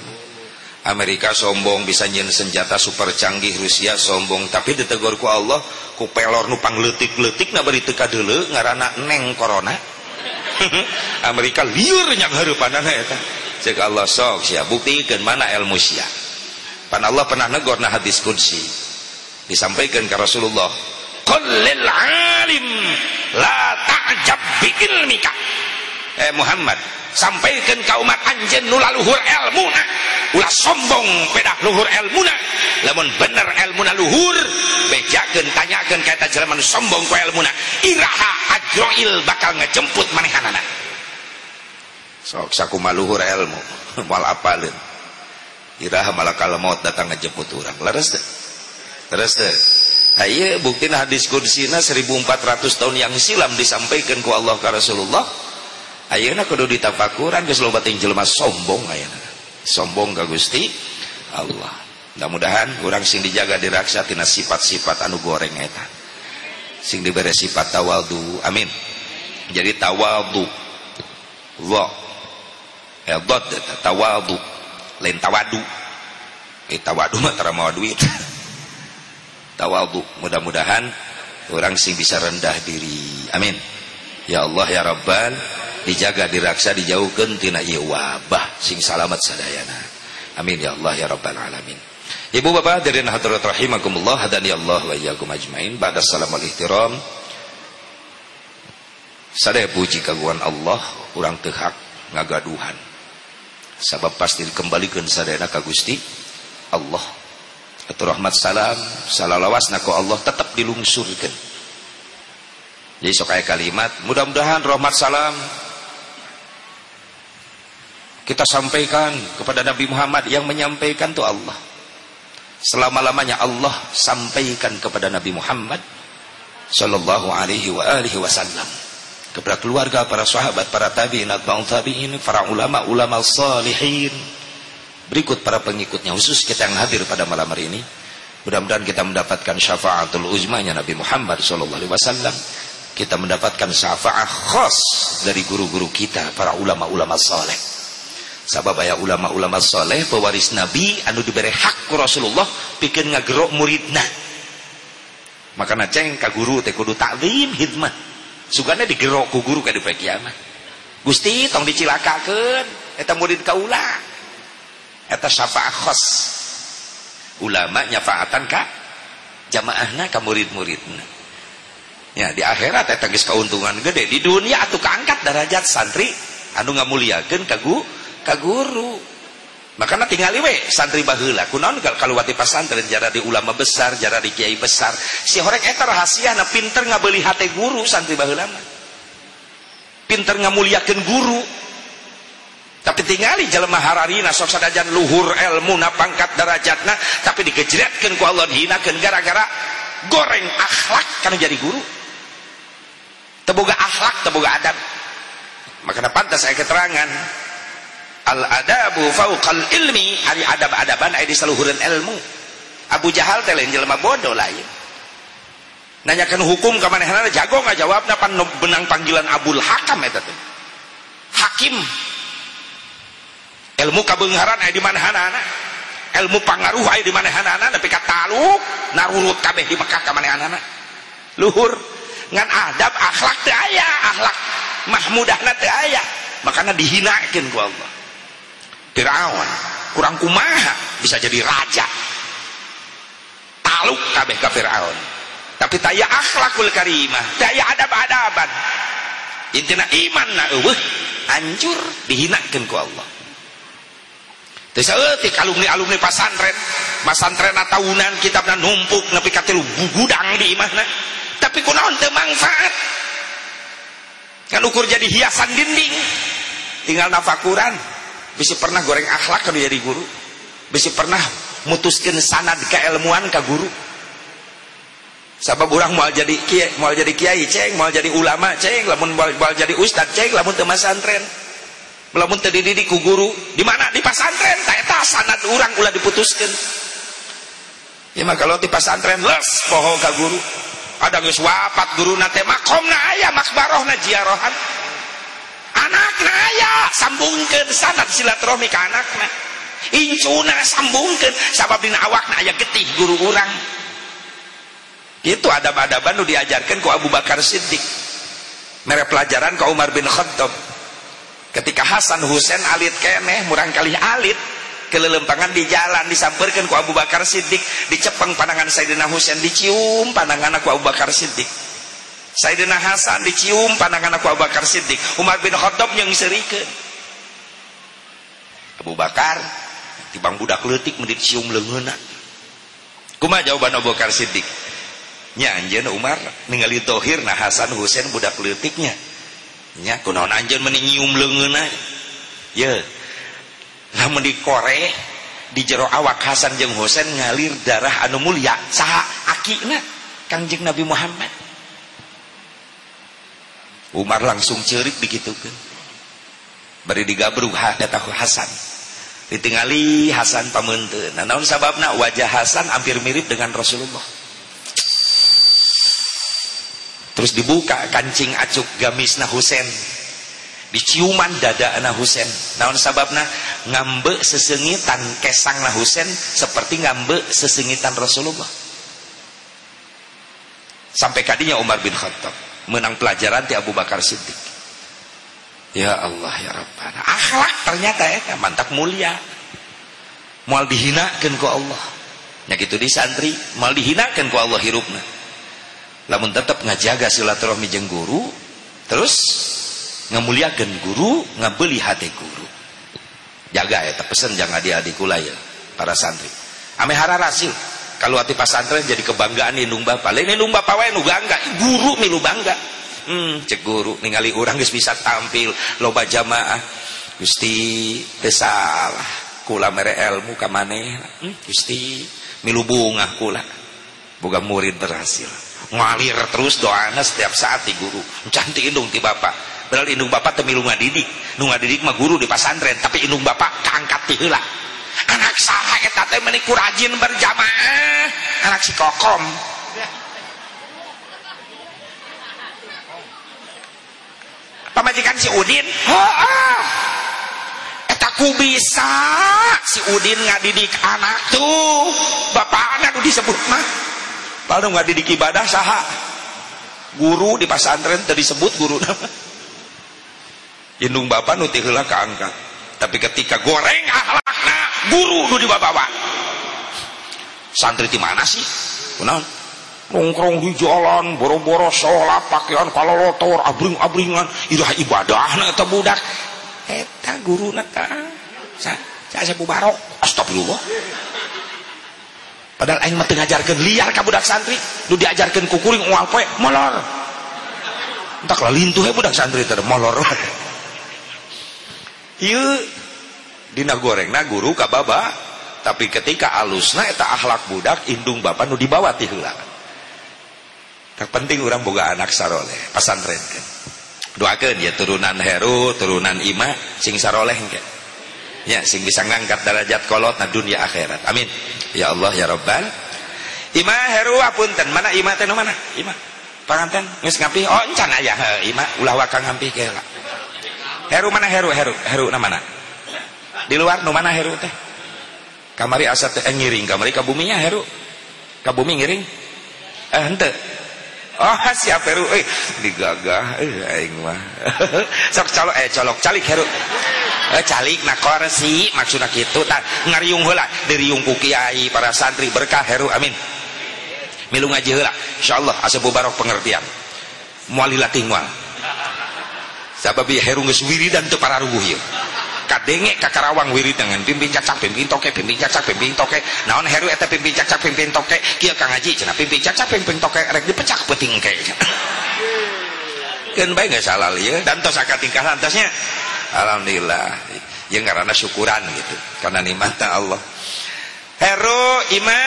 Amerika sombong bisa nyen senjata super canggih Rusia sombong. Tapi ditegur ku Allah ku pelor nupang letik-letik na beri teka dulu ngarana neng corona. <laughs> Amerika liur nyang hareupanana eta cek Allah sok sia buktikan mana ilmu sia. Pan Allah pernah negor nah hadis kursi. Disampaikan ke Rasulullah kullil alim la ta'jab bi ilmika eh Muhammad sampaikan ke umat anjen nula luhur ilmuna ulah sombong pedah luhur ilmuna lamun bener ilmuna luhur bejakeun tanyakeun kaita jelema nu sombong ku ilmuna iraha ajroil bakal ngejemput manehanana. Sok sakuma luhur ilmu <laughs> mal apaleun iraha malakal maut datang ngejemput urang. Leres teh? Terus teh? Ayo bukti hadis kudsina 1400 tahun yang silam disampaikan ku Allah ke Rasulullah ayeuna kudu ditafakuran geus loba ting jelema sombong ayeuna. Sombong ka Gusti Allah. Mudah-mudahan urang sing dijaga diraksa tina sifat-sifat anu goreng eta. Sing diberi sifat tawadu. Amin. Jadi tawadu. Wa. Ya dot tawadu. Lain tawadu. Eh tawadu mah tara mau duit <laughs> tawadu. Mudah-mudahan orang sing bisa rendah diri. Amin. Ya Allah ya Rabbal dijaga diraksa dijauhkan tina ieu wabah sing salamet sadayana. Amin ya Allah ya rabbal alamin. Ibu bapak dari hadirat rahimakumullah hadani Allah wa iyyakum ajmain. Ba'da salam al ihtiram. Sadaya puji kaguan Allah urang teu hak ngagaduhan. Sabab pasti dikembalikan sadayana ka Gusti Allah. Atau rahmat salam salalawasna ku Allah tetap dilungsurkan. Jadi sok kalimat mudah-mudahan rahmat salam kita sampaikan kepada Nabi Muhammad yang menyampaikan itu Allah. Selama-lamanya Allah sampaikan kepada Nabi Muhammad sallallahu alaihi wa alihi wasallam. Kepada keluarga para sahabat para tabi'in atba'un tabi'in para ulama ulama salihin. Berikut para pengikutnya khusus kita yang hadir pada malam hari ini. Mudah-mudahan kita mendapatkan syafaatul uzmanya Nabi Muhammad sallallahu alaihi wasallam. Kita mendapatkan syafaat khas dari guru-guru kita para ulama-ulama saleh sabab ayah ulama-ulama soleh pewaris nabi anu diberi hak ku Rasulullah bikin ngagerok muridna makanya ceng ka guru teh kudu taklim hidmah. Sugana digerok ku guru ka di kiamat Gusti tong dicilakakeun eta murid kaula eta syafaat khos. Ulama nyafaatan ka jamaahna ka murid-muridna. Ya di akhirat eta geus kauntungan gede. Di dunia atuh kaangkat derajat santri anu ngamuliakeun ka guru ka guru. Makanya tinggal we santri bahula kunaon kalau wati pasantren jara di ulama besar jara di kiai besar. Si horek eta rahasia na pinter ngabeli hati guru santri bahula pinter ngamuliakeun guru. Tapi tinggali jelema hararina sok sadajan luhur ilmu na pangkat darajatna tapi digejretkeun ku Allah dihinakeun gara-gara goreng akhlak karena jadi guru. Teboga akhlak teboga adab. Makanya pantas saya keterangan al adabu fauqal ilmi. Hari adab-adaban aya di saluhureun ilmu. Abu Jahal teh lain jelema bodoh lain nanyakan hukum ka manehna jago ngajawabna pan benang panggilan Abul Hakam eta teh. Hakim. Ilmu kabeungharan aya di manehna ilmu pangaruh aya di manehna tapi ka taluk. Narurut kabeh di Mekah ka manehna luhur. Ngan adab akhlak teh aya akhlak mahmudahna teh aya makanya dihinakeun ku Allah Firaun kurang kumaha bisa jadi raja. Taluk kabeh ka Firaun. Tapi taya akhlakul karimah taya adab-adaban. Intina iman na eueuh hancur dihinakeun ku Allah. Teu saeutik alumni-alumni pasantren pasantren tahunan kitabna numpuk nepi ka tilu gudang di imahna tapi kunaon teu manfaat? Kan ukur jadi hiasan dinding. Tinggal nafakuran bisa pernah goreng akhlak kalau jadi guru? Bisa pernah mutuskan sanad keilmuan ke guru? Sabab orang mau jadi kiai mau jadi kiai ceng mau jadi ulama ceng lamun mau jadi ustad ceng lamun teu santren. Lamun teu dididik ku guru di mana? Di pasantren tak sanad orang ulah diputuskan ya mah kalau di pasantren les poho ka guru. Ada geus wapat guru nate makomna aya makbarohna jiarohan anakna aya sambungkeun sanad silaturahmi ka anakna incuna sambungkeun sabab dina awakna aya getih guru urang. Itu adab-adaban nu diajarkan ku Abu Bakar Siddiq. Mere pelajaran ku Umar bin Khattab. Ketika Hasan Husain alit keneh murang kali alit kelelempangan di jalan disamperkan ku Abu Bakar Siddiq dicepeng pandangan Sayyidina Husain dicium pandangan aku Abu Bakar Siddiq Sayyidina Hasan dicium pandangan aku Abu Bakar Siddiq. Umar bin Khattab yang serikeun Abu Bakar tibang budak leutik menit cium leungeuna. Kumaha jawaban Abu Bakar Siddiq? Nya anjeun Umar ningali tohir nah Hasan Husain budak leutiknya. Nya kunaon anjeun meni nyium leungeuna? Ye. Lamun dikorek di jero awak Hasan jeung Husain ngalir darah anu mulia saha akina Kangjeng Nabi Muhammad Umar langsung cerik digitukeun bari digabrug eta Hasan. Ditingali Hasan pamunteun nah naon sababna? Wajah Hasan hampir mirip dengan Rasulullah. Terus dibuka kancing acuk gamisna Husain. Diciuman dada anak Husain. Naon sababna? Ngambe sesengitan kesangna Husain seperti ngambe sesengitan Rasulullah. Sampai kadinya Umar bin Khattab menang pelajaran di Abu Bakar Siddiq. Ya Allah ya Rabbana. Akhlak ternyata ya mantap mulia. Mal dihinakan ku Allah. Ya gitu di santri mal dihinakan ku Allah hirupna. Lamun tetap ngajaga silaturahmi jeung guru terus ngamuliakan guru ngabeli hati guru. Jaga ya pesen jangan adik-adik ya para santri. Ame hararasil kalau hati pasantren jadi kebanggaan indung bapak lain indung bapak wae nu bangga. Guru milu bangga. Hmm cek guru ningali orang geus bisa tampil. Loba jamaah. Gusti tesalah kula mere ilmu ka maneh. Hmm, Gusti milu bunga kula. Boga murid berhasil. Ngalir terus doana setiap saat di guru. Cantik indung ti bapak. Padahal indung bapak temilu ngadidik. Nu ngadidik mah guru di pasantren tapi indung bapak keangkat ti heula anak saha eta teh meuniku rajin berjamaah. Anak si kokom. Pamajikan si Udin. Heeh. Eta ku bisa. Si Udin ngadidik anak tuh. Bapak anak disebut mah. Padahal ngadidik ibadah saha. Guru di pasantren tadi disebut guru nama. Indung bapak nuti heula keangkat tapi ketika goreng akhlakna guru nu dibawa santri di mana sih? Kunaon nongkrong di jalan boro-boro sholat pakaian kalorotor abring-abringan irah ibadahna eta budak. Eta guru nata saya saya barok astagfirullah. Padahal aing mah ngajarkeun liar ka budak santri. Nu diajarkeun ku kuring moal poe molor. Entak lah lintuh budak santri teh molor dina goreng na guru ka baba. Tapi ketika alusna eta akhlak budak indung bapak nu dibawa ti heula. Tak penting orang boga anak saroleh pasantren kan doakeun ya turunan heru turunan ima sing saroleh kan ya sing bisa ngangkat derajat kolot na dunia akhirat. Amin. Ya Allah ya Rabbal. Ima heru apunten. Mana ima teh mana? Ima. Panganten geus ngapi oh encan aya. Ima ulah wakang ngapi ke Heru mana Heru? Heru, Heru na mana? Di luar nu mana Heru teh? Kamari asa teh eh, ngiring, kamari ka buminya Heru. Ka bumi ngiring? Eh henteu. Oh, <laughs> siap Heru euy, digagah euy aing mah. <laughs> Sok colok eh colok calik Heru. Eh calik na korsi maksudna kitu tah ngariung heula diriung ku kiai para santri berkah Heru amin. Milu ngaji heula insyaallah asa bubarok pengertian. Moal dilatih moal sabab ya herung geus wiridan teu pararuguh ieu kadenge ka Karawang wirid dengan pimpin cacak pimpin toke pimpin cacak pimpin toke. Naon heru eta pimpin cacak pimpin toke? Kieu Kang Haji cenah pimpin cacak pimpin toke rek dipecak peuting ke. Kan bae geus halal ieu dan tos akad tingkah lantasnya alhamdulillah. Yang karena syukuran gitu. Karena nikmat Allah. Heru ima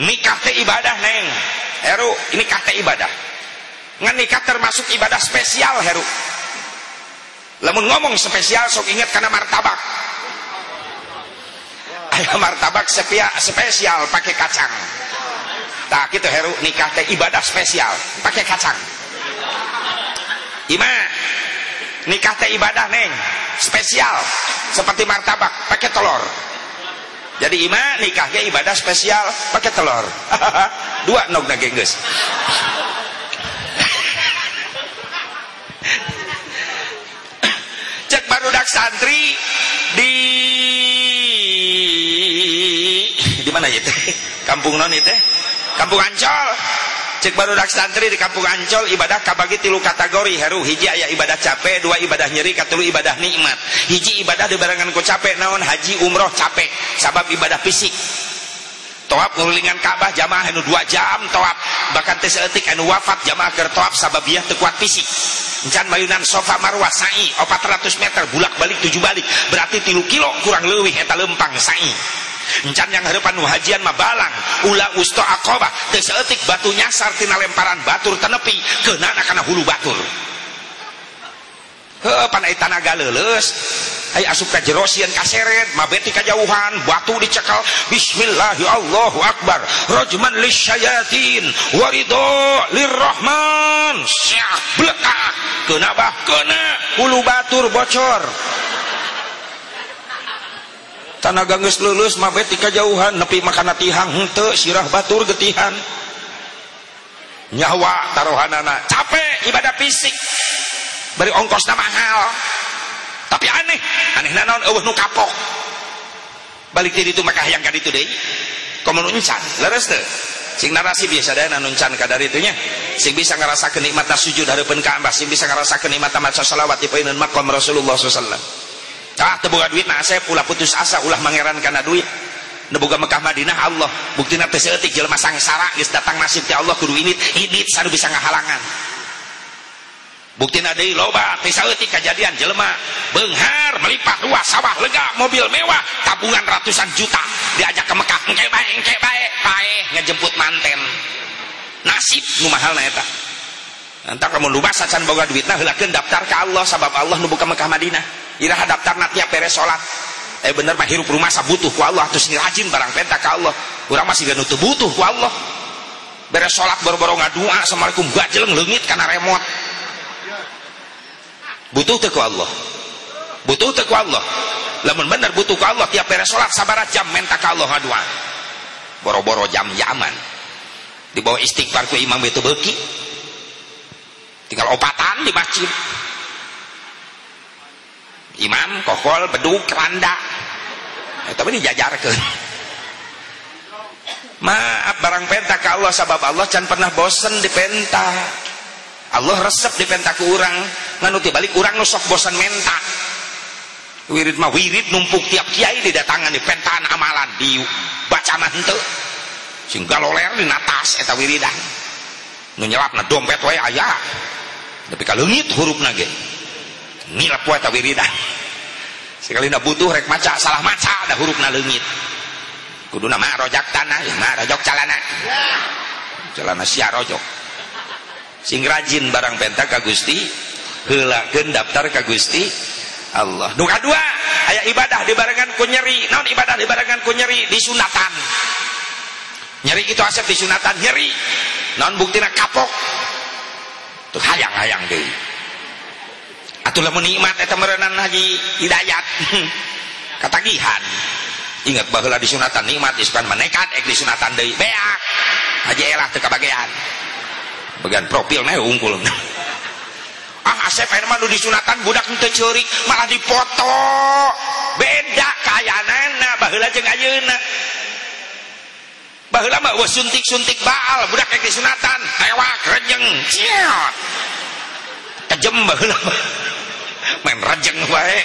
nikah ibadah neng. Heru ini kata ibadah nikah termasuk ibadah spesial heru. Lamun ngomong spesial sok ingat karena martabak. Ayo martabak sepia, spesial pakai kacang. Tak gitu heru nikah teh ibadah spesial pakai kacang. Ima nikah teh ibadah neng spesial seperti martabak pakai telur. Jadi ima nikahnya ibadah spesial pakai telur. <laughs> Dua nog nagengges barudak santri di di mana ya teh? Kampung non ya teh? Kampung Ancol. Cek barudak santri di Kampung Ancol ibadah kabagi tilu kategori heru hiji ayah ibadah capek, dua ibadah nyeri, katilu ibadah nikmat. Hiji ibadah dibarengan ku capek naon haji umroh capek sabab ibadah fisik toab ngulingan Ka'bah jamaah anu dua jam toab. Bahkan tes etik anu wafat jamaah ker toab sababiyah tekuat fisik. Encan mayunan sofa marwah sa'i 400 meter bulak balik tujuh balik. Berarti tilu kilo kurang lebih eta lempang sa'i. Encan yang harapan hajian mah balang. Ula usto akoba teu saeutik batu nyasar tina lemparan batur tenepi keunana kana hulu batur panai tanaga leuleus ay asup ka jero sieun kaseret mabeti kajauhan batu dicekal. Bismillahi allahu akbar rajman lisyayatin warido lirrahman. Syah blekak keuna bah keuna hulu batur bocor. Tanaga geus lulus mabet di kajauhan. Nepi makana tihang henteu sirah batur getihan. Nyawa taruhanana capek ibadah fisik beri ongkosna mahal. Tapi aneh. Aneh naon? Eueuh nu kapok. Balik diri itu maka yang kaditu deui komo nuncan? Leres teu sing narasi biasa daya nuncan kadar itunya. Sing bisa ngerasa kenikmatan sujud hareupeun Ka'bah. Sing bisa ngerasa kenikmatan maca salawat di poeun maqam Rasulullah wasallam. Ah teboga duit nah saya pula putus asa ulah mangeran karena duit. Neboga Mekah Madinah Allah. Bukti nanti seetik jelma sangsara geus datang nasib ti Allah kudu init. Init sadu bisa ngahalangan bukti nadei loba. Teh saeutik kejadian jelma benghar melipat luas sawah lega mobil mewah tabungan ratusan juta. Diajak ke Mekah engke bae engke bae. Bae ngejemput manten. Nasib nu mahal na eta. Entar kamu lupa sacan boga duitna heulakeun daftar ke Allah. Sabab Allah nu buka Mekah Madinah. Iraha daftar tiap beres sholat. Eh bener mah hirup rumah butuh ku Allah. Terus rajin barang penta ke Allah. Urang masih gak nutup butuh ku Allah. Beres sholat baru-baru ngadua assalamualaikum gajeleng lengit karena remote butuh teh ku Allah. Butuh teh ku Allah. Lamun bener butuh ku Allah tiap beres sholat sabar jam menta ke Allah boro-boro jam-jaman di bawah istighfar ku imam itu beki. Tinggal opatan di masjid. Imam kokol beduk keranda eh, tapi dijajarkan. Maaf barang penta ke Allah sabab Allah can pernah bosen di penta Allah resep di penta ke orang nganuti balik orang nusok bosan menta. Wirid mah wirid numpuk tiap kiai didatangan di pentaan amalan. Di bacaan itu sing galoler di natas eta wiridan. Nu nyelapna dompet wae aya. Tapi kalau leungit huruf nage nilap wae ta wiridan. Sekali nak butuh rek maca salah maca ada huruf na leungit. Kudu nama rojak tanah ya mah rojok calana. Calana sia rojok sing rajin barang penta ka Gusti heulakeun daftar ka Gusti Allah. Nu kadua aya ibadah dibarengan ku nyeri naon ibadah dibarengan ku nyeri? Di sunatan nyeri itu asep di sunatan nyeri. Naon buktina kapok? Tuh hayang-hayang deui. Atuh lamun nikmat eta meureunan haji hidayat. <laughs> Katagihan ingat baheula di sunatan nikmat disukan menekat ek di sunatan deui. Beak! Haji elah teu kabagean bagian profil mah unggul. Ah asep air mah di sunatan budak teu ceurik malah dipoto beda kayanana baheula jeung ayeuna. Baheula mah wah suntik-suntik baal budak ek di sunatan tewak rejeng. Ciot. Kejem baheula main rejeng wae.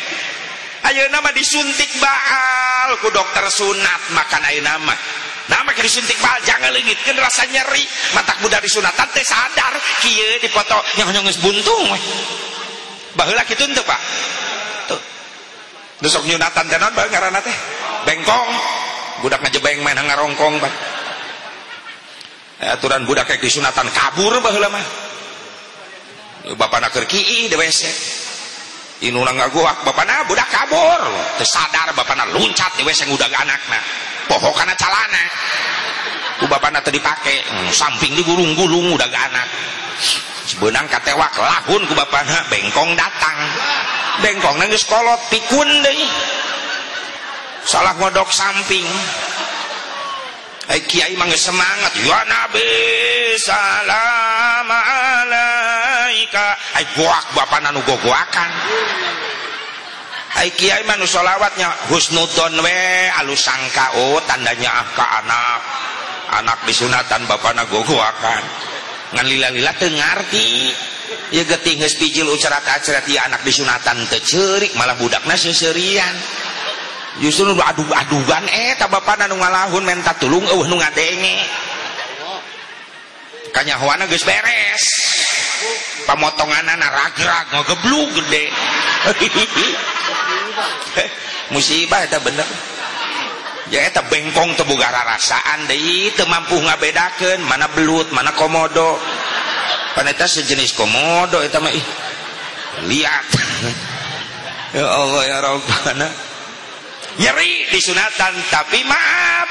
Ayeuna mah disuntik baal ku dokter sunat makan ayeuna mah nama ke disuntik baal jangan leungitkeun rasa nyeri. Matak budak disunatan teh sadar. Kieu dipoto nyong geus buntung we baheula kitu teu Pak. Tuh. Nusok nyunatan teh bae ngaranna teh. Bengkong. Budak ngajebeng main ngarongkong Pak. Aturan budak kayak disunatan kabur baheula mah. Bapak nak kerki di WC inuna ngaguak bapak na budak kabur. Tersadar bapak na luncat di WC ngudag anak na poho kana calana ku bapak tadi pake hmm, samping di gulung-gulung udah anak. Sebenang katewak lahun ku bapak. Bengkong datang. Bengkong nangis kolot pikun deh. Salah ngodok samping. Hai kiai mangga semangat. Ya nabi salam alaika. Ai goak bapak nanu gogoakan Ai kiai mah nu solawatnya husnudon we alus sangka. Oh tandanya ah ka anak? Anak disunatan bapana gogoakan ngan lila-lila teu ngarti. Ya geting geus pijil ucarat-acarat ya anak disunatan teu ceurik malah budakna seuseurian justru nu adu-adugan eta bapana nu ngalahun menta tulung eueuh nu ngadenge. Kanyahoana geus beres. Pamotongan anak rag-rag ngegeblug gede <laughs> musibah eta bener. Ya eta bengkong tebugara rasaan deui teu mampu ngabedakeun mana belut mana komodo. Paneta sejenis komodo eta mah ih lihat <laughs> ya Allah ya Rabbana. Nyeri disunatan tapi maaf.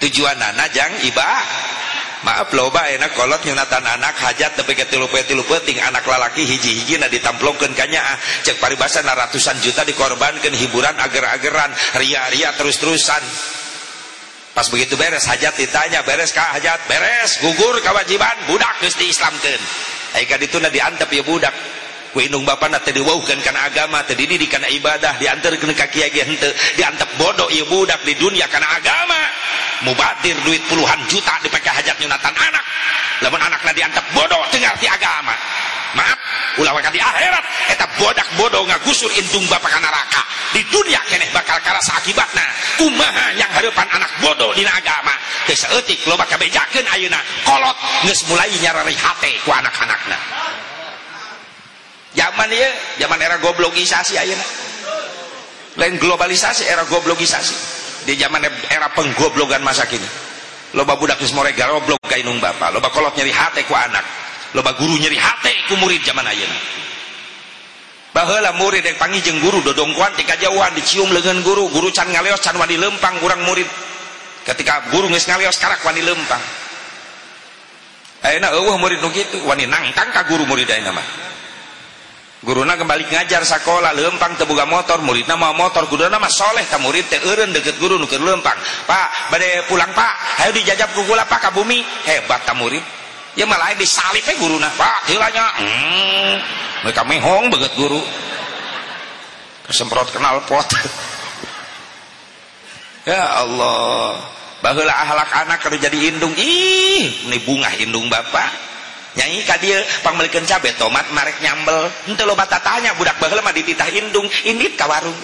Tujuan anak jang ibadah maaf loba enak kolot nyunatan anak hajat tapi ke tilu tilu peting anak lalaki hiji-hiji na ditamplongkan kanya ah. cek paribasa na ratusan juta dikorbankan hiburan agar-agaran ria-ria terus-terusan. Pas begitu beres hajat ditanya beres kah hajat? Beres gugur kewajiban budak mesti islamkan Aika itu na diantep ya budak. Ku indung bapa na teu diwauhkeun kana agama teu dididik kana ibadah diantarkeun ka kiai ge henteu diantep bodoh ieu budak di dunia kana agama mubadir duit puluhan juta dipake hajat nyunatan anak. Lamun anakna diantep bodoh teu ngarti agama. Maaf ulah di akhirat. Eta bodak bodoh ngagusur indung bapa ka neraka. Di dunia keneh bakal karasa akibatna. Kumaha yang harapan anak bodoh dina agama. Teu saeutik loba kabejakeun ayeuna. Kolot geus mulai nyarari hate ku anak-anakna. Zaman ya zaman era goblokisasi ayeuna. Lain globalisasi era goblokisasi di zaman era penggoblogan masa kini. Loba budak geus morega goblok ka bapa loba kolot nyeri hate ku anak. Loba guru nyeri hate ku murid zaman ayeuna. Baheula murid yang pangijeng guru dodongkuan tika jauhan dicium leungeun guru. Guru can ngaleos can wani lempang kurang murid. Ketika guru geus ngaleos karak wani lempang. Ayeuna eueuh murid nu kitu wani nangtang ka guru murid ayeuna mah guruna kembali ngajar sekolah lempang terbuka motor muridna mau motor guruna mah soleh ka murid teh eureun deket guru nu keur lempang. Pak bade pulang pak. Hayu dijajab ku kula pak ka bumi. Hebat ta murid. Ya malah disalip we guruna pak. Heulanya hmm. Mereka mehong beget guru. Kesemprot kenal pot. <laughs> Ya Allah. Baheula ahlak anak kalau jadi indung. Ih ini bunga indung bapak nyanyi ka dia pangmelikeun cabe tomat marek nyambel. Henteu loba tanya budak baheula mah dititah indung indit ka warung.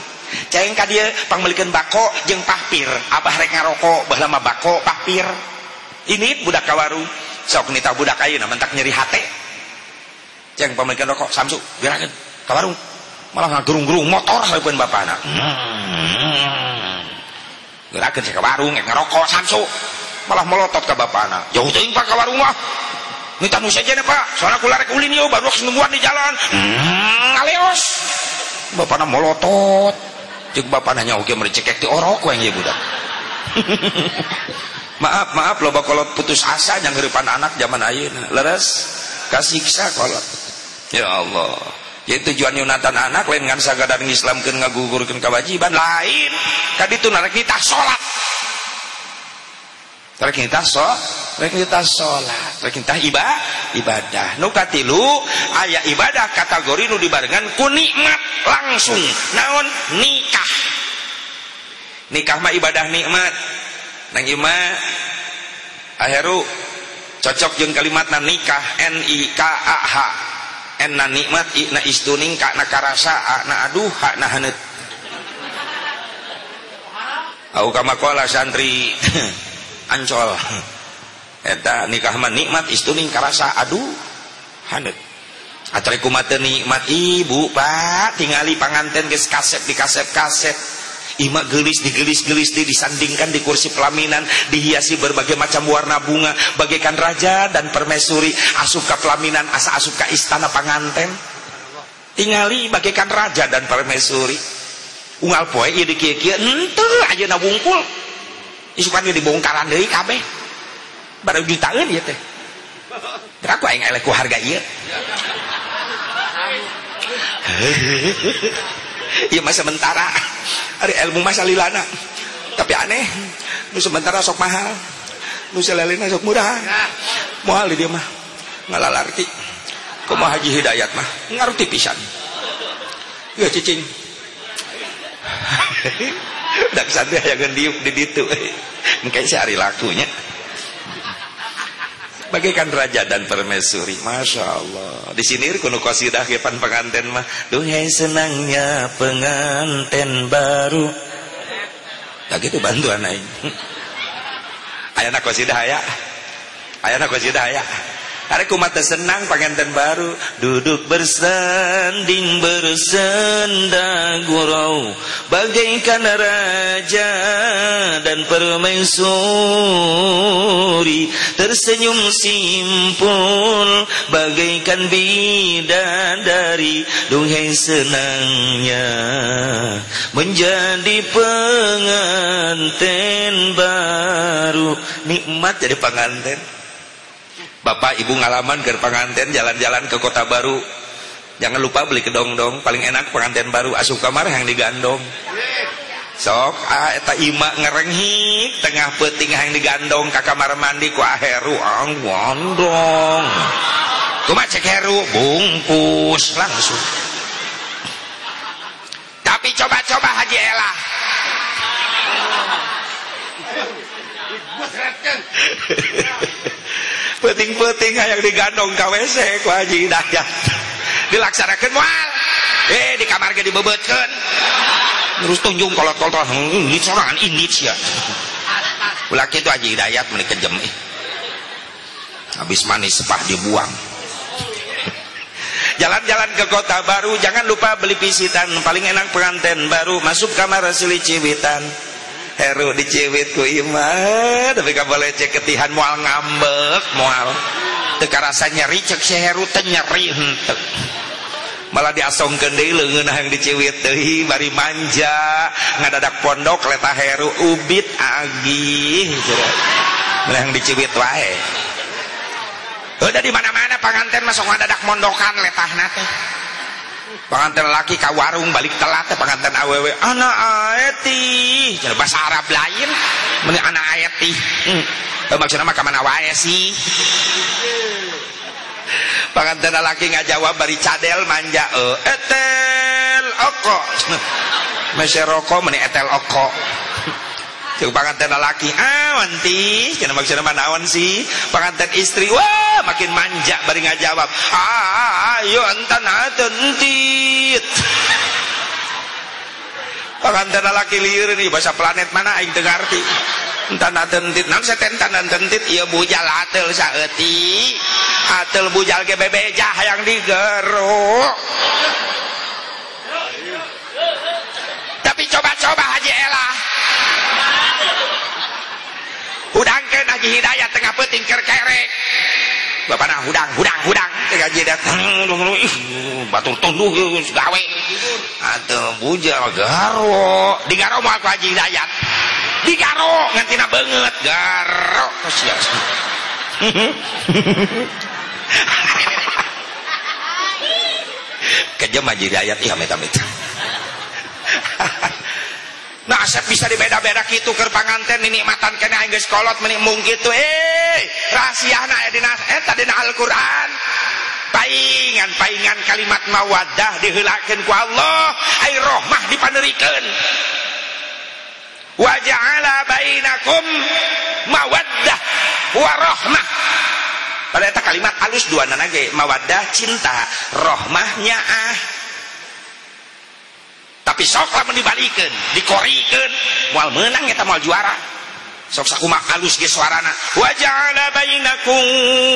Ceng ka dia pangmelikeun bako jeung pahpir. Abah rek ngarokok baheula mah bako pahpir. Ini budak ka warung. Sok nita budak ayeuna mentak nyeri hate. Ceng pangmelikeun rokok samsu gerakeun. Ka warung. Malah ngagurung-gurung motor haeupeun bapana hmm. gerakeun ka warung ngerokok samsu. Malah melotot ka bapana jauh teuing pak warung mah minta nu saja pak. Soalnya aku rek ulin yuk. Baru nungguan di jalan. Hmm, ngaleos. Bapak nama molotot bapak nanya oke merecekek di orok yang ya budak? <laughs> Maaf maaf lo kalau putus asa yang harapan anak zaman ayeuna leres. Kasih kisah kolot ya Allah. Ya tujuan Yunatan anak lain ngan sagadar ngislamkeun ngagugurkeun kewajiban lain. Kaditu narek nitah salat rek kita so rek kita sholat rek kita ibadah ibadah. Nu katilu aya ibadah kategori nu dibarengan ku nikmat langsung. Naon? Nikah. Nikah mah ibadah nikmat. Nang ima aheru cocok jeung kalimatna nikah n i k a h. N na nikmat i na istuning ka na karasa a na aduh ha na haneut au kama qala santri. <laughs> Ancol eta nikah mah nikmat istuning karasa aduh hanet atari kumate nikmat ibu pak tingali panganten geus kaset di kaset kaset Ima gelis digelis-gelis di disandingkan di kursi pelaminan dihiasi berbagai macam warna bunga bagaikan raja dan permaisuri. Asup ke pelaminan asa asup ke istana panganten. Tingali bagaikan raja dan permaisuri. Unggal poe ieu dikieu-kieu henteu ayeuna wungkul. Isukan dibongkaran dari kabeh baru jutaan ya teh. Berapa yang elek harga iya. <laughs> Iya masa sementara. Ada ilmu masa lilana tapi aneh nu sementara sok mahal. Nu selelina sok murah. Mahal dia mah. Ngalalarti. Kumaha haji hidayat mah? Ngarti pisan. Ya cicing. <laughs> Dak santri yang diuk di ditu. Mungkin sehari lakunya bagaikan raja dan permaisuri. Masya Allah. Di sini kuno kosidah kepan pengantin mah. Duhai senangnya pengantin baru. Tak gitu bantuan aing. <laughs> Ayana kosidah ya ayana kosidah ya Hari kumat senang pengantin baru. Duduk bersanding bersenda gurau. Bagaikan raja dan permaisuri Tersenyum simpul Bagaikan bidadari. Duhai senangnya Menjadi pengantin baru. Nikmat jadi pengantin Bapak Ibu ngalaman ke pengantin jalan-jalan ke kota baru. Jangan lupa beli kedong-dong paling enak pengantin baru. Asup kamar yang digandong. Sok ah, eta ima ngerenghi tengah peting yang digandong ke kamar mandi ku aheru ang gondong kuma cek heru bungkus langsung. Tapi coba-coba Haji Ella peting-peting yang digandong ke WC ku Haji Hidayat dilaksanakan mual eh di kamar gak dibebetkan terus tunjung kolot-kolot ini sorangan ini ya. Ulah itu Haji Hidayat menik kejem habis manis sepah dibuang. <laughs> Jalan-jalan ke kota baru jangan lupa beli pisitan. Paling enak pengantin baru masuk kamar asli ciwitan Heru diciwit ku imah tapi kamu boleh cek ketihan. Mual ngambek mual. Teka rasa nyeri cek si Heru teh nyeri henteu. Malah diasongkeun deui leungeun yang diciwit deui bari manja. Ngadadak pondok leta Heru ubit agih yang diciwit wae. Udah di mana-mana panganten masuk ngadadak mondokan letahna teh pengantin laki ke warung balik telat pengantin awewe anak aeti jadi bahasa Arab lain mending anak aeti hmm. maksudnya mah ke mana wae sih? Pengantin laki nggak jawab bari cadel manja e etel oko. <laughs> Mesir rokok meni etel oko Cuk pengantin laki, ah wanti, kena maksudnya mana awan sih? Pengantin istri, wah makin manja bari jawab. Ah, ayo entan atentit. Pengantin laki liur nih bahasa planet mana aing teu ngarti. Entan atentit, naon seten entan atentit ieu bujal atel saeuti. Atel bujal ge bebejah yang digeruk. Tapi coba-coba Haji Elah Haji Hidayat tengah peting kerkerek bapak nah hudang hudang hudang. Tengah datang. Batur tunduh gawe. Atau bujal garo di garo mau aku Haji Hidayat? Di garo ngantina banget. Garo kasihan. <laughs> Kejam Hidayat. Iya amit-amit <laughs> Nah, saya bisa dibeda-beda gitu ke panganten matan kena aing geus kolot meni mung kitu. Eh, rahasiana aya dina eta dina Al-Qur'an. Paingan paingan kalimat mawaddah diheulakeun ku Allah, ai rahmah dipanerikeun. Wa ja'ala bainakum mawaddah wa rahmah. Pada kalimat alus dua nanage mawaddah cinta, rahmahnya ah tapi soklah mendibalikkan dikorikan. Mual menang kita mau juara. Sok sakuma alus ge suarana. Wa ja'ala bainakum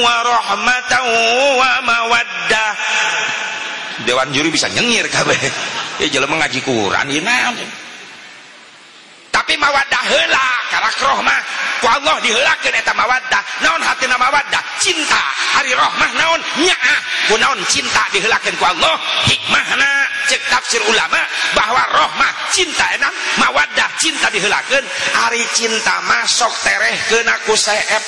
wa rahmatan wa mawaddah. Dewan juri bisa nyengir kabeh. Ya jelema ngaji Quran ieu naon? Tapi mawaddah heula karak rahmah ku Allah diheulakeun eta mawaddah. Naon hatina mawaddah? Cinta. Hari rahmah naon? Nyaah. Ku naon cinta diheulakeun ku Allah? Hikmahna. Cek tafsir ulama bahwa rahmah cinta enam mawaddah cinta diheulakeun hari cinta masuk tereh kena ku seep.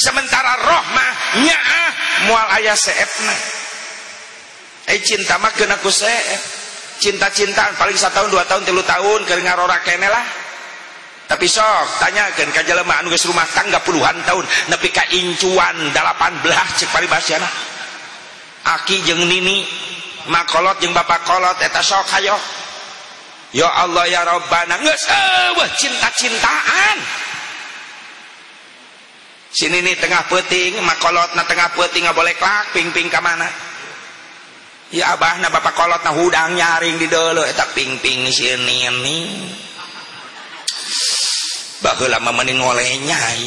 Sementara rahmah nyaah mual aya seepna eh cinta mah kena ku seep. Cinta-cintaan paling satu tahun dua tahun tilu tahun ke ngarora kene lah. Tapi sok tanyakan ke jelema anu geus rumah tangga puluhan tahun nepi ka incuan 18 cek paribasiana aki jeung nini makolot yang bapak kolot eta sok hayo. Ya Allah ya Rabbana geus cinta-cintaan. Sini nih tengah peting makolot na tengah peting nggak boleh kelak ping-ping ke mana. Ya abah na bapak kolot na hudang nyaring di dulu eta ping-ping sini nih mending ngoleh nyai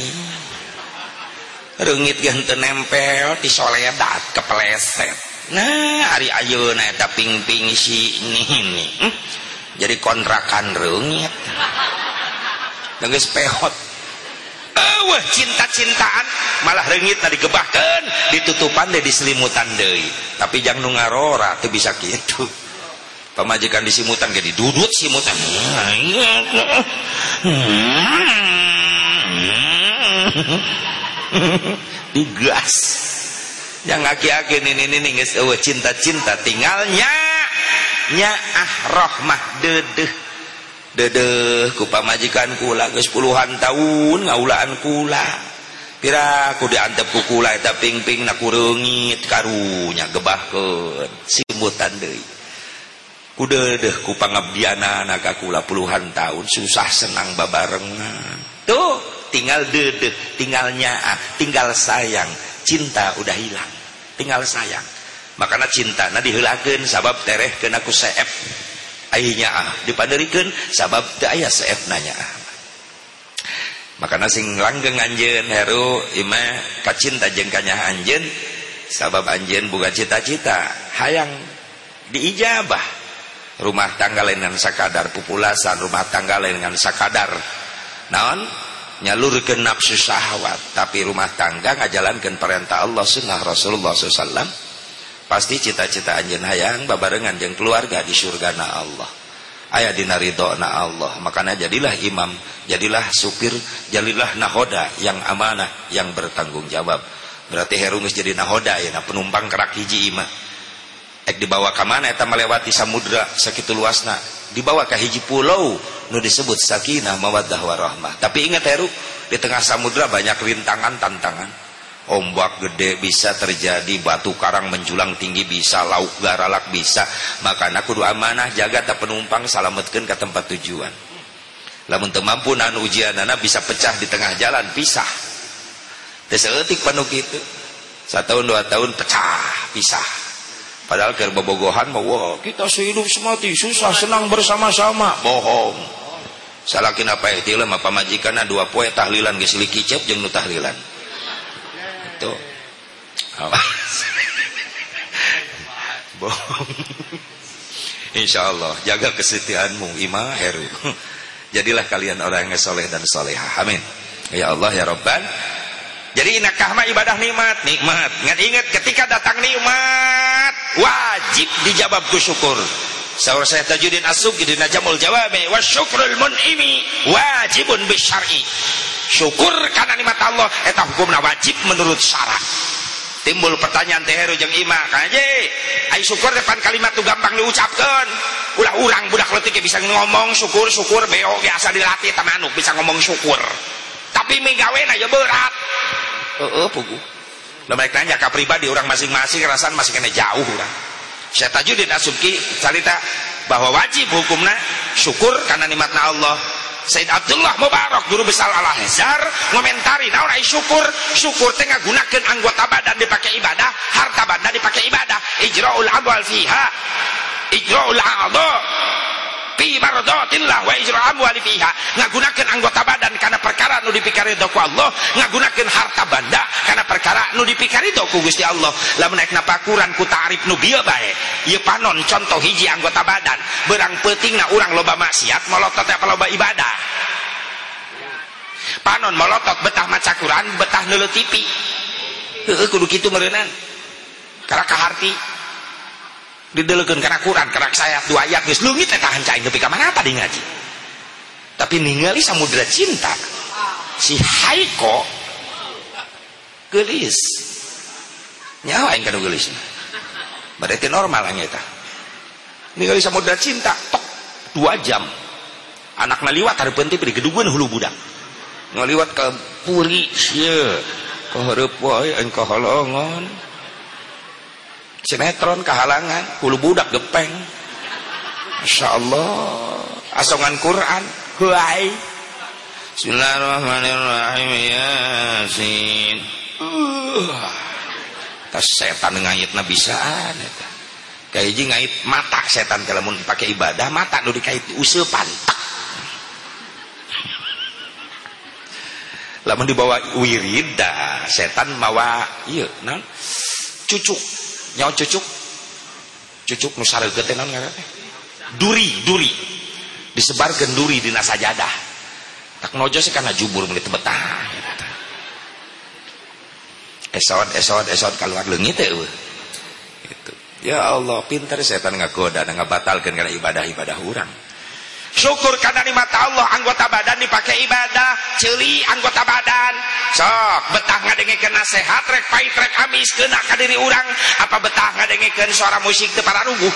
rengit ganteng nempel di soledat kepleset. Nah hari ayeuna eta ping-ping si ini hmm? jadi kontrakan rengit. Geus pehot. Wah cinta-cintaan malah rengit tadi gebahkan. Ditutupan deh di selimutan deh tapi jangan nungarora tuh bisa gitu. Pemajikan di simutan jadi dudut simutan <laughs> digas yang aki-aki ini ini ini cinta-cinta tinggalnya. Nya ah rohmah dedeh. Dede ku pamajikan kula geus puluhan tahun ngaulaan kula pira ku diantep ku kula eta ping-ping na kureungit karunya gebahkeun. Simbutan deui. Ku dedeh ku pangabdianana ka kula puluhan tahun susah senang babarengan. Tuh tinggal dedeh tinggal nyaa tinggal sayang. Cinta udah hilang. Tinggal sayang. Makanya cinta nah diheulakeun sabab tereh kena ku seep. Akhirnya ah dipaderikan sabab teu aya nanya ah. Makana sing langgeng anjeun heru ima kacinta jeung kanyah anjeun sabab anjeun bukan cita-cita hayang diijabah. Rumah tangga lain dengan sakadar pupulasan rumah tangga lain dengan sakadar. Naon nyalurkeun nafsu syahwat tapi rumah tangga ngajalankeun perintah Allah sunnah Rasulullah SAW pasti cita-cita anjen hayang babarengan jeung keluarga di surga na Allah. Ayah dina na Allah. Makanya jadilah imam jadilah supir jadilah nahoda yang amanah yang bertanggung jawab berarti herungus jadi nahoda ya penumpang kerak hiji imam dibawa ke mana? Eta melewati samudra sakitu luasna. Dibawa ke hiji pulau. Nu disebut sakinah mawaddah warahmah. Tapi ingat heru di tengah samudra banyak rintangan tantangan. Ombak gede bisa terjadi batu karang menjulang tinggi bisa lauk garalak bisa. Maka aku doa amanah jaga tak penumpang salametkan ke tempat tujuan. Lamun mampu nan ujian anak bisa pecah di tengah jalan pisah. Teseetik penuh gitu satu tahun dua tahun pecah pisah padahal ke bobogohan mau wow, kita sehidup semati susah senang bersama-sama. Bohong. Salakin apa itu lama pamajikan dua poe tahlilan geus likicep jeung nu tahlilan. Itu. <laughs> Bohong. Insya Allah jaga kesetiaanmu ima heru. <laughs> Jadilah kalian orang yang soleh dan soleha. Amin. Ya Allah ya Robban jadi nakah mah ibadah nikmat? Nikmat. Ingat ingat ketika datang nikmat wajib dijawab syukur. Sahur saya Tajuddin Asub di Najamul Jawabi wa syukrul mun'imi wajibun bisyar'i syukur karena nikmat Allah eta hukumna wajib menurut syarat. Timbul pertanyaan teheru jeung ima? Kaje ai syukur depan kalimat tu gampang diucapkan ulah urang budak leutik bisa ngomong syukur syukur beo biasa dilatih tamanuk bisa ngomong syukur. Tapi migawena ya berat. Heeh pugu. da baik nanya ka pribadi orang masing-masing rasan masih kena jauh urang. Saya tajudin asubki cerita bahwa wajib hukumna syukur karena nikmatna Allah. Said Abdullah Mubarak guru besar Al Azhar ngomentari ai syukur syukur teh ngagunakeun anggota badan dipakai ibadah harta badan dipakai ibadah ijraul amwal fiha ijraul a'dha fi mardatillah wa ijra amwali fiha. Ngagunakeun anggota badan karena perkara nu dipikari ku Allah ngagunakeun harta banda karena perkara nu dipikari ku Gusti Allah. Lamun naik napakuran ku ta'rif nu bieu bae. Ieu panon contoh hiji anggota badan. Berang peutingna urang loba maksiat molotot apa loba ibadah. Panon molotot betah maca Quran betah neuleuh TV heueuh kudu kitu meureunnan karena kaharti didelekeun karena Quran karena saya dua ayat geus leungit eta hancaing nepi ka mana tadi ngaji? Tapi ningali samudra cinta. Si Haiko gelis. Nyawa yang kanu gelis. Berarti normal nya eta ningali samudra cinta tok dua jam. Anak naliwat hareupeun teh di gedugeun hulu budak. Ngaliwat ke puri sia. Kahareup wae engkau halongan sinetron kehalangan kulu budak gepeng. Masya Allah asongan Quran. Huai. Bismillahirrahmanirrahim Yasin. Uh, tas setan ngayitna bisaan kayak ngait mata setan kalau mau pakai ibadah mata nu dikait usupan tak lamun dibawa wirida setan mawa iya non cucuk nyawa cucuk. Cucuk nu sareget teh duri duri. Disebarkan duri di nasajadah tak nojo sih karena jubur meuli betah. Esot esot esot keluar leungit teh itu ya Allah pintar setan ngagoda ngabatalkeun karena ibadah-ibadah orang syukur karena di mata Allah anggota badan dipakai ibadah celi anggota badan. Sok betah ngadengikeun nasihat rek pahit rek amis kena ka diri urang. Apa betah ngadengikeun suara musik teu para rubuh?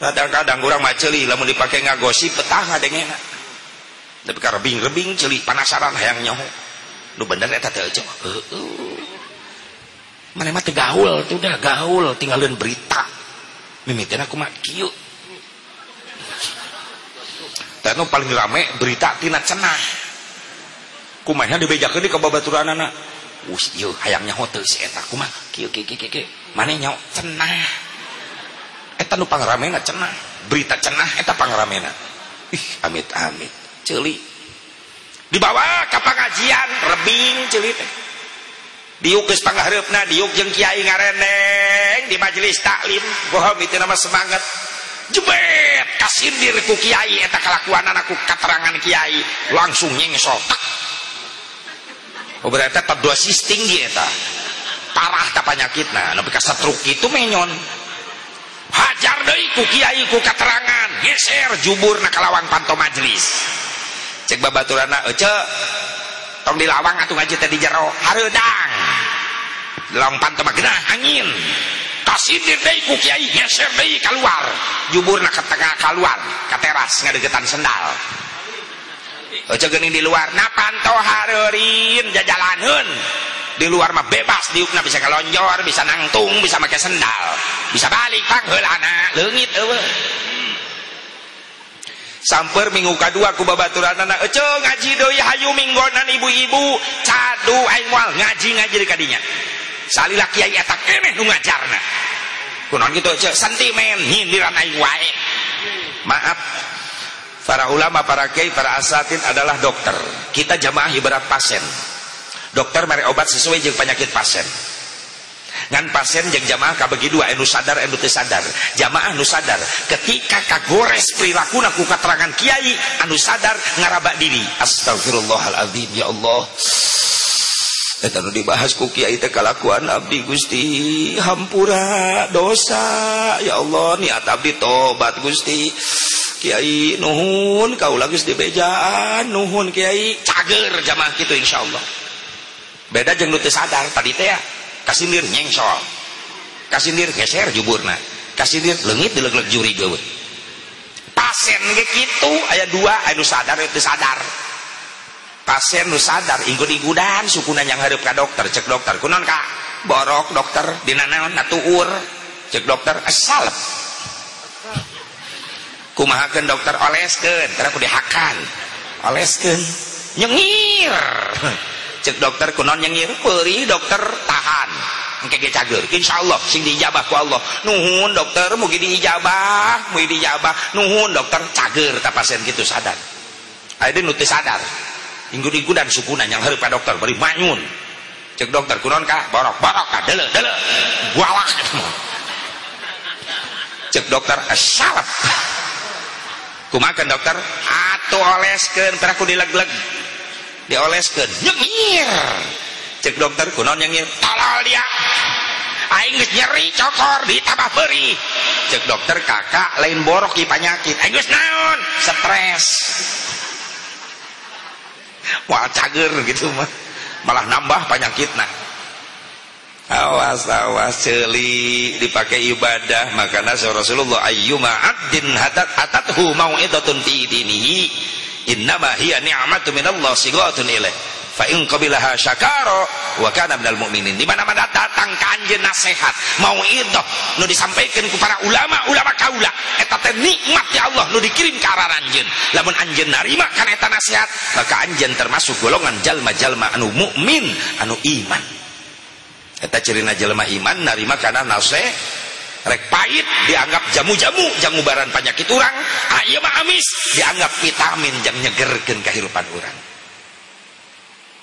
Kadang-kadang urang mah celi lamun dipake ngagosip betah ngadengena tapi ka rebing-rebing celi penasaran hayang nyoho nu bener teh cek heueuh mana mah teu gaul teh udah gaul. Tinggalin berita. Mimiten aku mah eta nu paling rame berita tina cenah. Kumaha dibejakeun di kababaturanana us ieu hayangnya hotel si eta. Kumaha? Kieu kieu kieu kieu mane nyau cenah. Eta nu pangramena cenah. Berita cenah eta pangramena. Ih amit amit. Ceuli. Dibawa ke pengajian. Rebing ceuli teh. Diuk geus pangharepna diuk jeung kiai ngareneng di majelis taklim. Bohong itu nama semangat. jebet kasindir ku kiai eta kelakuan anakku katerangan kiai. Langsung nyengesotak oh, berarti dosis tinggi eta. Parah tak penyakit nah lebih kasetruk itu menyon hajar deiku kiai ku katerangan. Geser jubur na kalawang panto majlis. Cek babaturana eh, ece tong dilawang atuh ngaji teh di jero. Hareudang. Long panto magenah angin. Kasindir deui ku kiai geser deui keluar. Juburna ke tengah keluar. Ke teras ngadegetan sendal. Oce geuning di luar. Na panto hareurin jajalanheun di luar mah bebas diukna bisa kelonjor bisa nangtung bisa make sendal. Bisa balik pangheulana leungit eueuh. Samper minggu kedua ku babaturanana ece ngaji deui hayu minggonan ibu-ibu. Cadu aing ngaji ngaji di kadinya salila kiai eta keneh nu ngajarna. Kunon gitu aja sentimen nyindiran aing wae. Maaf para ulama para kiai para asatid adalah dokter. Kita jamaah ibarat pasien. Dokter mere obat sesuai jeung penyakit pasien. Ngan pasien jeung jamaah kabagi dua anu sadar anu teu sadar. Jamaah anu sadar ketika kagores perilaku ku keterangan kiai anu sadar ngaraba diri. Astagfirullahaladzim ya Allah dibahas ku Kyai teh kalakuan Abdi Gusti. Hampura dosa. Ya Allah niat Abdi tobat Gusti. Kyai Nuhun kau lagi di bejaan. Nuhun Kyai cager jamaah gitu Insya Allah. Beda jeng nuti sadar tadi teh kasindir nyengsol kasindir geser juburna. Kasindir lengit dilegleg juri gawet pasen gitu ayat dua ayat sadar itu sadar. Pasien nu sadar inggun-inggudan sukuna yang harap ke dokter cek dokter. Kunon kak? Borok dokter dina naon atuur cek dokter asal kumahakeun dokter oleskeun. Tara ku dihakan. Oleskeun. Nyengir. Cek dokter kunon nyengir? Peuri dokter tahan. Engke ge cager. Insyaallah sing diijabah ku Allah. Nuhun dokter mugi diijabah mugi diijabah nuhun dokter cager ta pasien gitu sadar. Aya nu sadar inggu-inggu dan sukuna yang hari pak dokter. Beri manyun cek dokter kunon kah? Borok. Borok kah? Dele dele. Bualak cek dokter asalap kumakan dokter? Atau oleskan teraku dileg-leg. Dioleskan nyengir. Cek dokter kunon nyengir. Tolol dia. Aing nyeri cokor ditambah beri. Cek dokter kakak lain borok di penyakit aing geus naon? Stres wah cager gitu mah. Malah nambah penyakit nah awas awas celi. Dipakai ibadah makanya Rasulullah ayyuma abdin hatat atathu mau'idatun fi dinihi. Innama hiya ni'matu minallah sigatun ilaih fa in qabilaha syakara wa kana minal mu'minin. Di mana-mana datang ka anjeun nasihat. Mau idoh nu disampaikan ku para ulama ulama kaula. Eta teh nikmat ya Allah nu dikirim ka arah anjeun lamun anjeun narima kana eta nasihat maka anjeun termasuk golongan jalma-jalma anu mukmin anu iman. Eta cirina jalma iman narima kana nasihat rek pahit dianggap jamu-jamu jamu baran penyakit orang ah iya mah amis dianggap vitamin yang nyegerkan kehidupan orang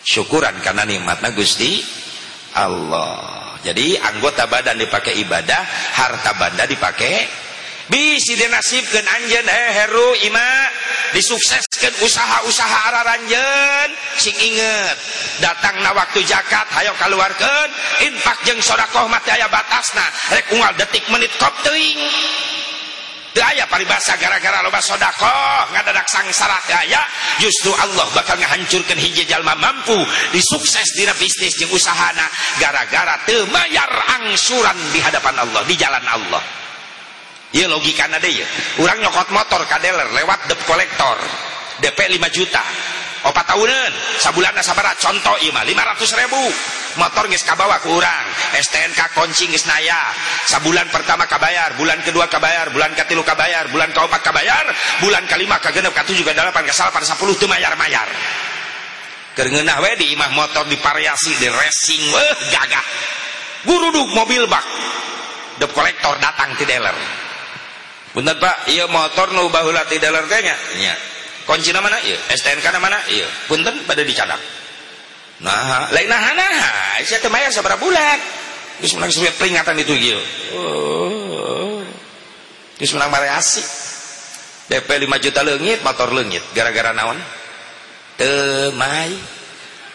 syukuran karena nikmatnya Gusti Allah. Jadi anggota badan dipakai ibadah harta banda dipakai. Bisi dinasibkan anjen eh heru ima. Disukseskan usaha-usaha arah sing inget datang waktu jakat hayo keluarkan infak jeng sodakoh mati ayah batasna. Rek unggal detik menit kop teing aya paribasa gara-gara loba sodakoh ngadadak sangsara aya justru Allah bakal ngehancurkan hiji jalma mampu disukses dina bisnis jeung usahana gara-gara teu mayar angsuran di hadapan Allah di jalan Allah. Iya logika deh ya orang nyokot motor kadeler lewat dep kolektor DP 5 juta opat tahunan sabulan sabara contoh ima 500 ribu. Motor nges kabawa ke orang STNK kunci nges naya. Sabulan pertama kabayar bulan kedua kabayar bulan ketilu kabayar bulan keempat kabayar bulan kelima kagenep delapan ke salapan sepuluh itu mayar-mayar. Kerengenah we di imah motor di variasi di racing weh gagah. Guruduk mobil bak dep kolektor datang di dealer Punten Pak, iya motor nu baheula ti dealer teh nya? Nya. Kuncina mana? Iya. STNK na mana? Iya. Punten pada dicadak. Nah, lain nah nah, saya teh mayar sabaraha bulan. Geus menang suwe peringatan itu ieu. Oh. Geus menang variasi. DP 5 juta leungit, motor leungit. Gara-gara naon? Teu may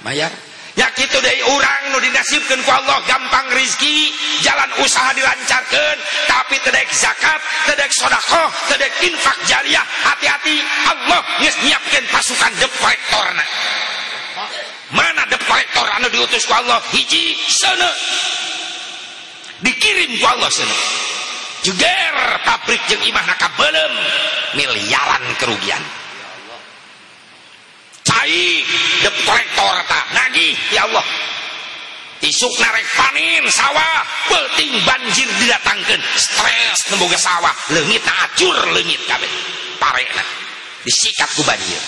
mayar ya gitu dari orang nu dinasibkan ku Allah gampang rizki jalan usaha dilancarkan tapi tedek zakat tedek sodakoh tedek infak jariah hati-hati Allah nyiapkan pasukan deprektorna mana deprektor anu diutus ku Allah hiji sana dikirim ku Allah sana juger pabrik jeng imah naka belum miliaran kerugian cai dep kolektor tak nagih ya Allah. Isuk narek panin sawah. Penting banjir didatangkan. Stres nemboga sawah. Lengit acur lengit kabeh. Parena disikat ku banjir.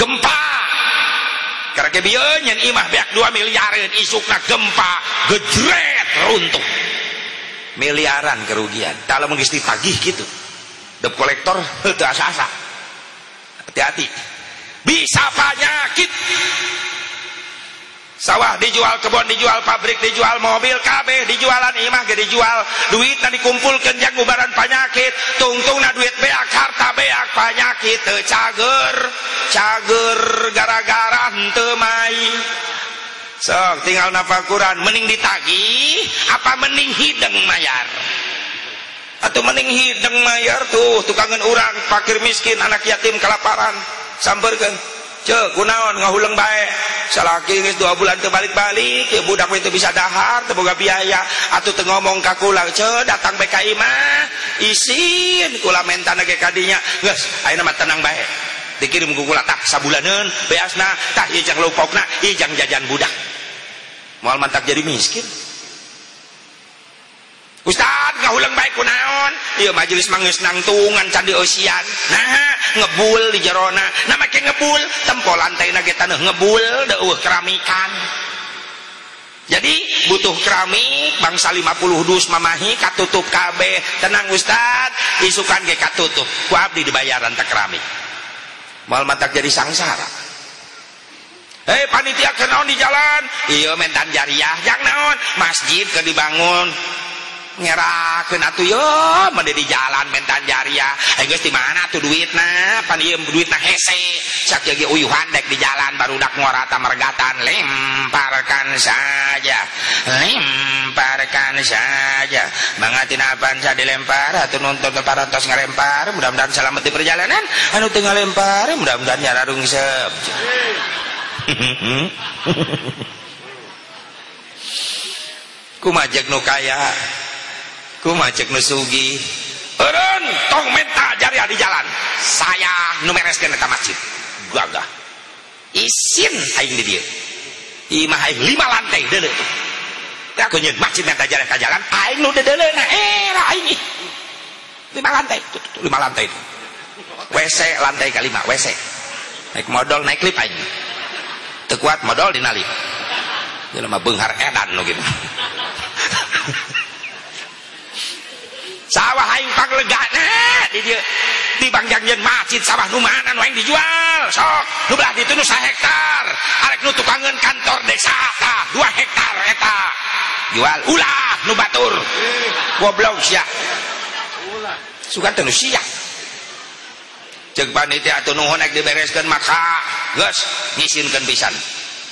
Gempa. Karena kebieu nyen imah beak 2 miliaran isukna gempa gejret runtuh. Miliaran kerugian. Kalau mengisi tagih gitu. Dep kolektor <laughs> itu asa-asa hati-hati. Bisa penyakit. Sawah dijual kebun dijual pabrik dijual mobil kabeh dijualan imah ge dijual. Duit na dikumpulkan yang ubaran penyakit. Tungtung na duit beak harta beak penyakit. Cager cager gara-gara henteu mai. Sok tinggal nafakuran mending ditagi apa mending hideng mayar atau mending hideng mayar tuh tukangan orang fakir miskin anak yatim kelaparan samperkan cek kunaon ngahuleng baik salaki geus dua bulan terbalik-balik ya budak itu bisa dahar terbuka biaya. Atau teu ngomong ka ce datang BKI mah isin kula mentana ge kadinya. Geus ayeuna mah tenang bae. Dikirim ku tak sabulaneun beasna. Tah ieu jang lupokna ieu jang jajan budak. Moal mantak jadi miskin Ustad ngahulang baik kunaon iya majelis manggis nangtungan candi osian nah ngebul di jerona. Nah makin ngebul tempo lantai nage tanah ngebul deuh keramikan. Jadi butuh keramik bangsa 50 dus mamahi katutup KB tenang Ustad isukan ge katutup. Ku abdi dibayaran tak keramik. Mal matak jadi sangsara. Hei panitia kenaon di jalan. Iya mentan jariah yang naon? Masjid ke dibangun nyerahkeun atuh yo. Mende di jalan mentan jaria eh geus di mana tuh duitna? Pan ieu duitna hese. Sak ge uyuhan dek di jalan baru dak ngorata mergatan lemparkan saja. Lemparkan saja. Mangatin apaan saya dilempar? Atau nonton ke parantos ngelempar. Mudah-mudahan selamat di perjalanan. Anu teu ngalempar mudah-mudahan nyararung sep <laughs> kumajek nu kaya kuma cek nusugi Eren, tong menta jari di jalan. Saya numereskan ke masjid. Gagah isin aing di dia imah aing lima lantai dele aku nyet masjid yang kajalan kajalan aing nu dele nah era aing lima lantai. Lima lantai itu WC lantai kelima WC naik modal naik lip aing. Tekuat modal dinalip jelema benghar edan lo gitu sawah aing panglegana di dia. Di bangjangjeun masjid sawah nu mana nu aing dijual sok. Nu belah ditu nu hektar. Arek nu tukangeun kantor desa tah 2 hektar eta. Jual ulah nu batur. Goblok sia. Sugan teu nu sia. Cek panitia atuh nuhun ek dibereskeun maka geus ngisinkeun pisan.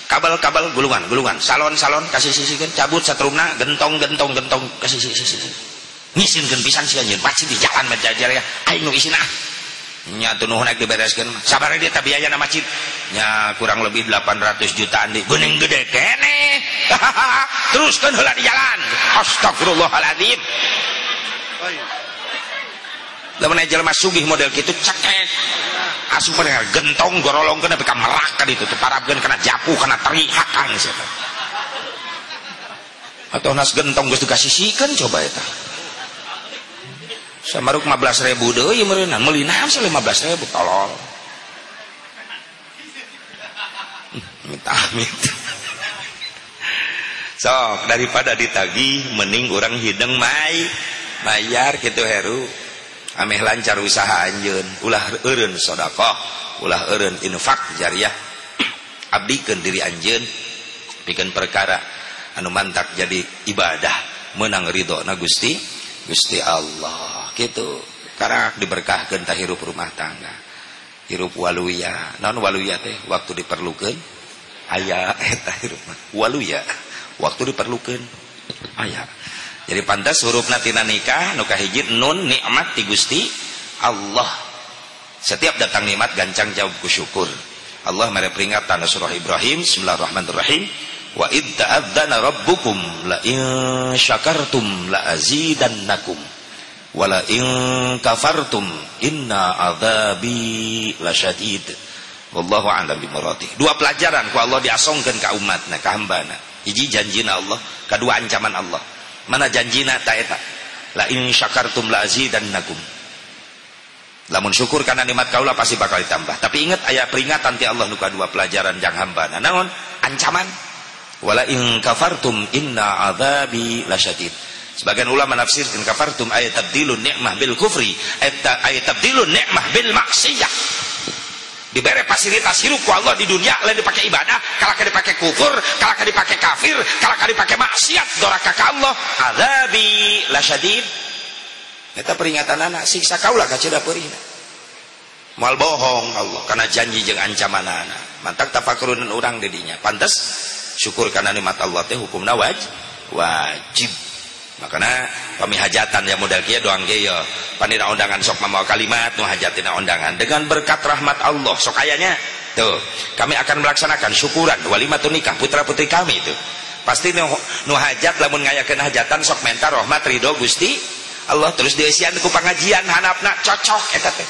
Kabel-kabel gulungan gulungan. Salon-salon kasih sisikeun cabut satrumna gentong gentong gentong kasih sisi ngisinkeun pisan sia nyeun pasti di jalan menjajar ya. Aing nu isin ah. Nya tuh nuhun ek dibereskeun sabar dia tapi biaya nama masjid nya kurang lebih 800 jutaan di geuning gede kene. <laughs> Teruskan heula di jalan. Astagfirullahaladzim. Lamun jelema sugih model kitu cekek asup pada gentong gorolong kena beka merak itu tuh parabkeun kena japu kena terihakan siapa. Atau nas gentong geus dikasihikeun coba eta samaruk 15 ribu deui meureunna meuli naon 15 ribu? Tolol. Minta amit. Sok daripada ditagih mending orang hideng mai bayar gitu heru. Ameh lancar usaha anjeun. Ulah eureun sedekah ulah eureun infak jariah. <clears throat> Abdikeun diri anjeun. Pikeun perkara anu mantak jadi ibadah. Menang ridho na Gusti? Gusti Allah gitu. Karena diberkahkan tak hirup rumah tangga. Hirup waluya. Non waluya teh waktu diperlukan ayah <laughs> eta hirup waluya. Waktu diperlukan ayah jadi pantas huruf natina nikah nuka hijit nun nikmat ti Gusti Allah. Setiap datang nikmat gancang jawab syukur. Allah mere peringatan surah Ibrahim Bismillahirrahmanirrahim. Wa id ta'adzana rabbukum la in syakartum la azidannakum wa la in kafartum inna adzabi lasyadid. Wallahu a'lam bimuradih dua pelajaran ku Allah diasongkeun ka umatna ka hambana. Hiji janjina Allah kedua ancaman Allah. Mana janjina? Tak eta la in syakartum la azidannakum. Lamun syukur karena nikmat kaulah pasti bakal ditambah. Tapi ingat ayat peringatan ti Allah nuka dua pelajaran jang hamba nah naon? Ancaman. Wala in kafartum inna adzabi lasyadid sebagian ulama menafsirkan kafartum ayat tabdilun nikmah bil kufri. Ayat tabdilun nikmah bil maksiyah. Diberi fasilitas hidup ku Allah di dunia lain dipakai ibadah kalau dipakai kufur kalau dipakai kafir kalau dipakai maksiat doraka ka Allah? Azabi lasyadid kita peringatan anak siksa kaulah kacida perina mal bohong Allah karena janji jeng ancaman anak. Mantak tafakurun orang didinya pantas syukur karena nikmat Allah teh hukumna wajib wajib makanya kami hajatan ya modal kia doang kia panina undangan sok membawa kalimat nu hajatina undangan. Dengan berkat rahmat Allah sok ayahnya. Tuh kami akan melaksanakan syukuran walimatun nikah putra putri kami itu. Pasti nu, nu hajat lamun ngayakeun hajatan sok mentar rahmat ridho Gusti Allah. Terus diisian ku pengajian hanapna cocok eta teh.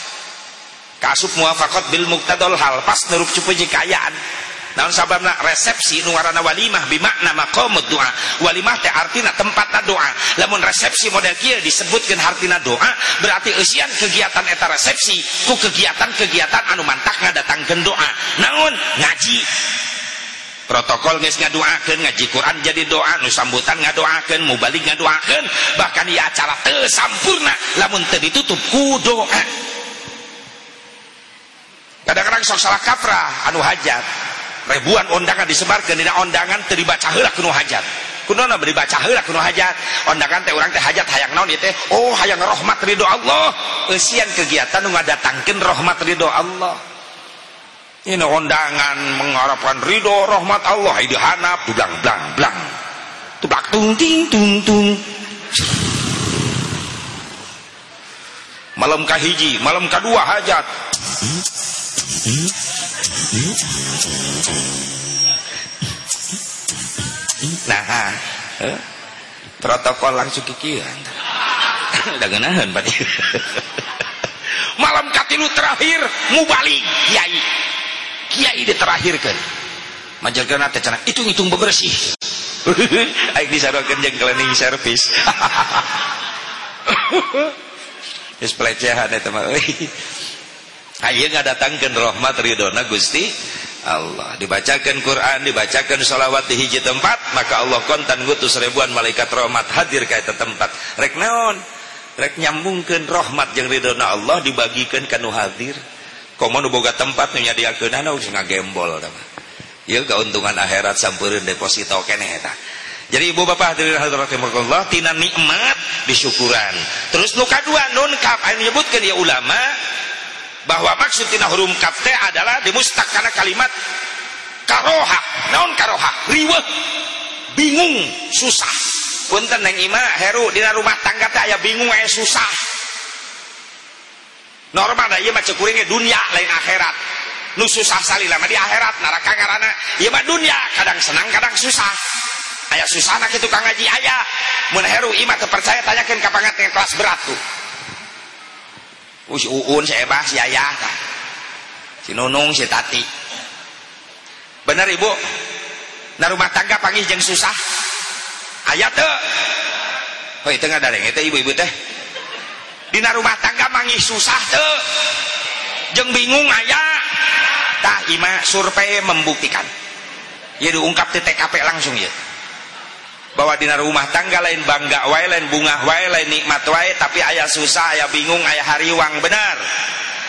Kasup muafaqat bil muqtadal hal pas nerup cupu kayaan naon sababna resepsi nu ngaranna walimah? Bimakna maqamud doa walimah teh artina tempatna doa lamun resepsi model kieu disebutkeun artina doa berarti eusian kegiatan eta resepsi ku kegiatan-kegiatan anu mantak ngadatangkeun doa naon? Ngaji. Protokol geus ngadoakeun ngaji Quran jadi doa nu sambutan ngadoakeun mubalik ngadoakeun bahkan ieu acara teu sampurna lamun teu ditutup ku doa. Kadang-kadang sok salah kaprah anu hajat ribuan undangan disebarkan dina undangan teu dibaca heula kuno hajat. Kunona beri baca heula kuno hajat? Undangan teh urang teh hajat hayang naon teh? Oh hayang rahmat ridho Allah. Eusian kegiatan nu ngadatangkeun rahmat ridho Allah. Ini undangan mengharapkan ridho rahmat Allah. Di hanap dudang blang blang tubak tung ting tung tung. Malam kahiji malam kedua hajat nah protokol langsung kikiran udah <laughs> genahan pak. <laughs> Malam katilu terakhir mubalik kiai. Kiai terakhirkan. Majalkan teh cenah hitung-hitung bebersih. <laughs> Aing disarokeun jeung cleaning service geus pelecehan eta mah euy ayeuna ngadatangkeun rahmat ridona Gusti Allah. Dibacakan Quran dibacakan sholawat di hiji tempat maka Allah kontan ngutus ribuan malaikat rahmat hadir ke eta tempat. Rek naon? Rek nyambungkan rahmat yang ridona Allah dibagikan kanu hadir. Komo nu boga tempat nu nyadiakeun anu geus ngagembol tah keuntungan akhirat sampeureuan deposito keneh eta jadi ibu bapak hadirin hadirat rahimakumullah tina nikmat disyukuran terus nu kadua nun kap anu nyebutkeun ya ulama bahwa maksud tina hurum kap teh adalah dimustak karena kalimat karoha. Naon karoha? Riweuh bingung. Susah. Punten neng ima heru dina rumah tangga teh aya bingung aya susah. Normal ieu mah cekuringnya dunia lain akhirat. Nu susah salila mah di akhirat neraka ngaranna ieu mah dunia kadang senang kadang susah. Aya susahna kitu kang ngaji aya. Mun heru imah teu percaya tanyakeun ka panganten kelas berat tuh si uun si si ayah tah si nunung si tati. Bener ibu? Na rumah tangga panggil jeung susah. Aya teu heuy teu ngadareng eta ibu-ibu teh. Dina rumah tangga manggih susah tuh jeng bingung ayah. Tah ima survei membuktikan. Ya diungkap di TKP langsung ya bahwa dina rumah tangga lain bangga wae lain bunga wae lain nikmat wae tapi ayah susah ayah bingung ayah hariwang benar.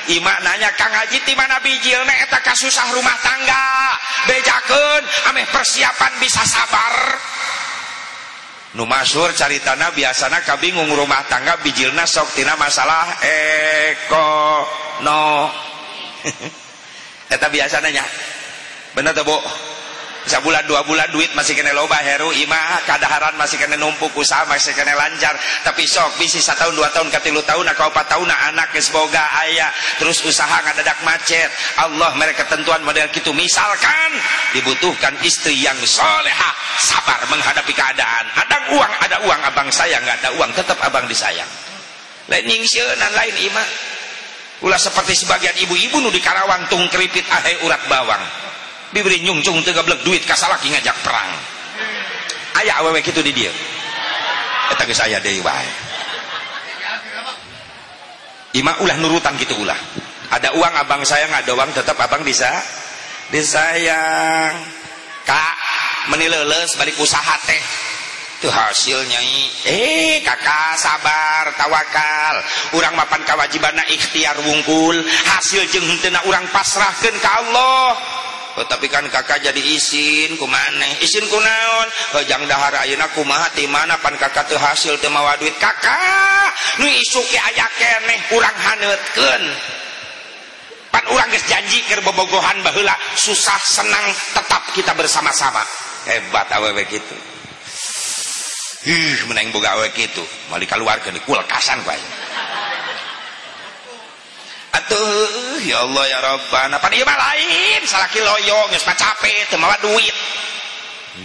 Ima nanya Kang Haji di mana bijil nek eta kasusah rumah tangga. Bejakeun ameh persiapan bisa sabar. Nu masyhur caritana biasana kabingung rumah tangga bijilna sok tina masalah eko no <laughs> eta biasanya bener tuh bu bulan dua bulan duit masih kena loba heru. Imah kadaharan masih kena numpuk usaha masih kena lancar. Tapi sok bisi satu tahun dua tahun katilu tahun atau empat tahun anak semoga ayah. Terus usaha ngadadak macet. Allah mereka ketentuan model gitu misalkan dibutuhkan istri yang soleha sabar menghadapi keadaan. Ada uang ada uang abang saya nggak ada uang tetap abang disayang. Lain nyingsieunan lain imah ulah seperti sebagian ibu-ibu nu di Karawang tung keripit ahe urat bawang diberi nyungcung gablek duit ka salaki ngajak perang. Aya awewe kitu di dieu eta geus aya deui wae. Ima ulah nurutan gitu ulah. Ada uang abang sayang ada uang tetap abang bisa disayang. Kak menileles balik usaha teh. Tuh hasilnya eh kakak sabar tawakal. Orang mapan kawajibana ikhtiar wungkul. Hasil jeng hentena orang pasrahkan ke Allah Oh, tapi kan kakak jadi isin kumane isin kunaon hejang dahar ayeuna kumaha ti mana pan kakak teu hasil teu mawa duit kakak? Nu isu ke aya keneh urang haneutkeun. Pan urang geus janji keur bobogohan baheula susah senang tetap kita bersama-sama. Hebat awewe kitu. Ih, meneng boga awewe kitu, mau dikeluarkeun di kulkasan bae Atuh ya Allah ya Rabbana pan ieu mah lain salaki loyo geus capek teu mawa duit.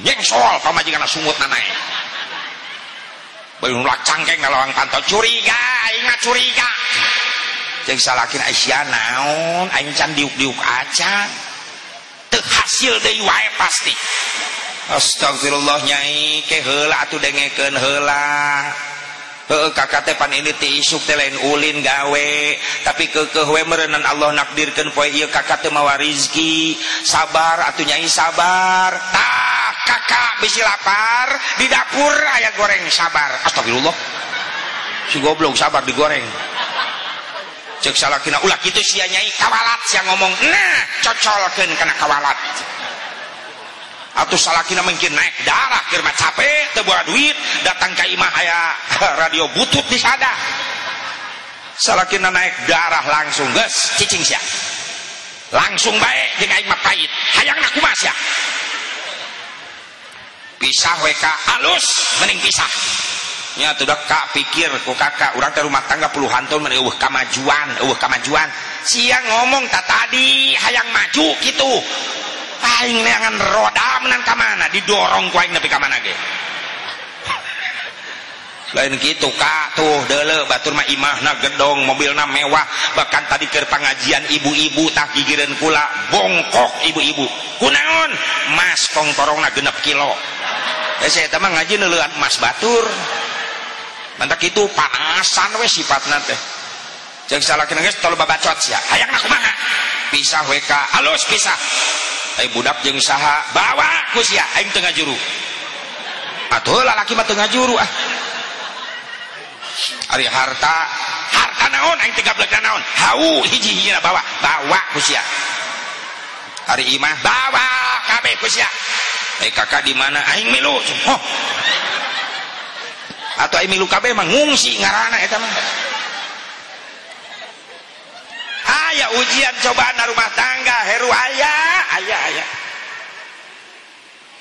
Nyengsol pamajikanna sungutna nae. belum lak cangkeng ngalawang kantor curiga aing mah curiga. Jeung salaki Aisyah naon aing can diuk-diuk acan. Teu hasil deui wae pasti. Astagfirullah nyai ke heula atuh dengekeun heula. Kakak pan ini ti isuk teh lain ulin gawe. Tapi ke we merenan Allah nakdirkan poe ieu kakak mawa rizki. Sabar atuh nyai sabar. Tah kakak bisi lapar di dapur aya goreng sabar. Astagfirullah. Si goblok sabar digoreng cek salakina ulah kitu sia nyai kawalat sia ngomong. Nah cocolkeun kana kawalat atau salakina mungkin naik darah kirma capek tebuah duit datang ke imah aya <laughs> radio butut di sada. Salakina naik darah langsung ges cicing sia. Langsung baik dengan imah pahit. Hayang nak kumas ya pisah WK halus mending pisah. Nya tidak kak pikir ku kakak orang ke rumah tangga puluhan tahun mana uh kamajuan uh kamajuan. Siang ngomong tak tadi hayang maju gitu aing neangan roda menan ka mana? Didorong ku aing nepi ka mana ge? Lain gitu kak. Tuh dele batur mah imahna gedong mobilna mewah. Bahkan tadi ke pengajian ibu-ibu tak gigiran kula bongkok ibu-ibu. Kunaon? Mas kongkorongna genep kilo. Eh saya teman ngaji nelean mas batur. Mantak itu panasan we sifatna teh. Jeung salakina geus tolu babacot sia. Hayang kumaha? Pisah WK halus pisah ai budak jeung saha bawa ku sia aing teu ngajuru atuh lalaki mah teu ngajuru ah. Ari harta harta naon aing tiga belas naon. Hau hiji hiji bawa bawa kusia Ari imah bawa kabe kusia eh kakak di mana? Aing milu oh. atau aing milu kabe mah ngungsi ngarana eta mah aya ujian cobaan rumah tangga heru aya aya aya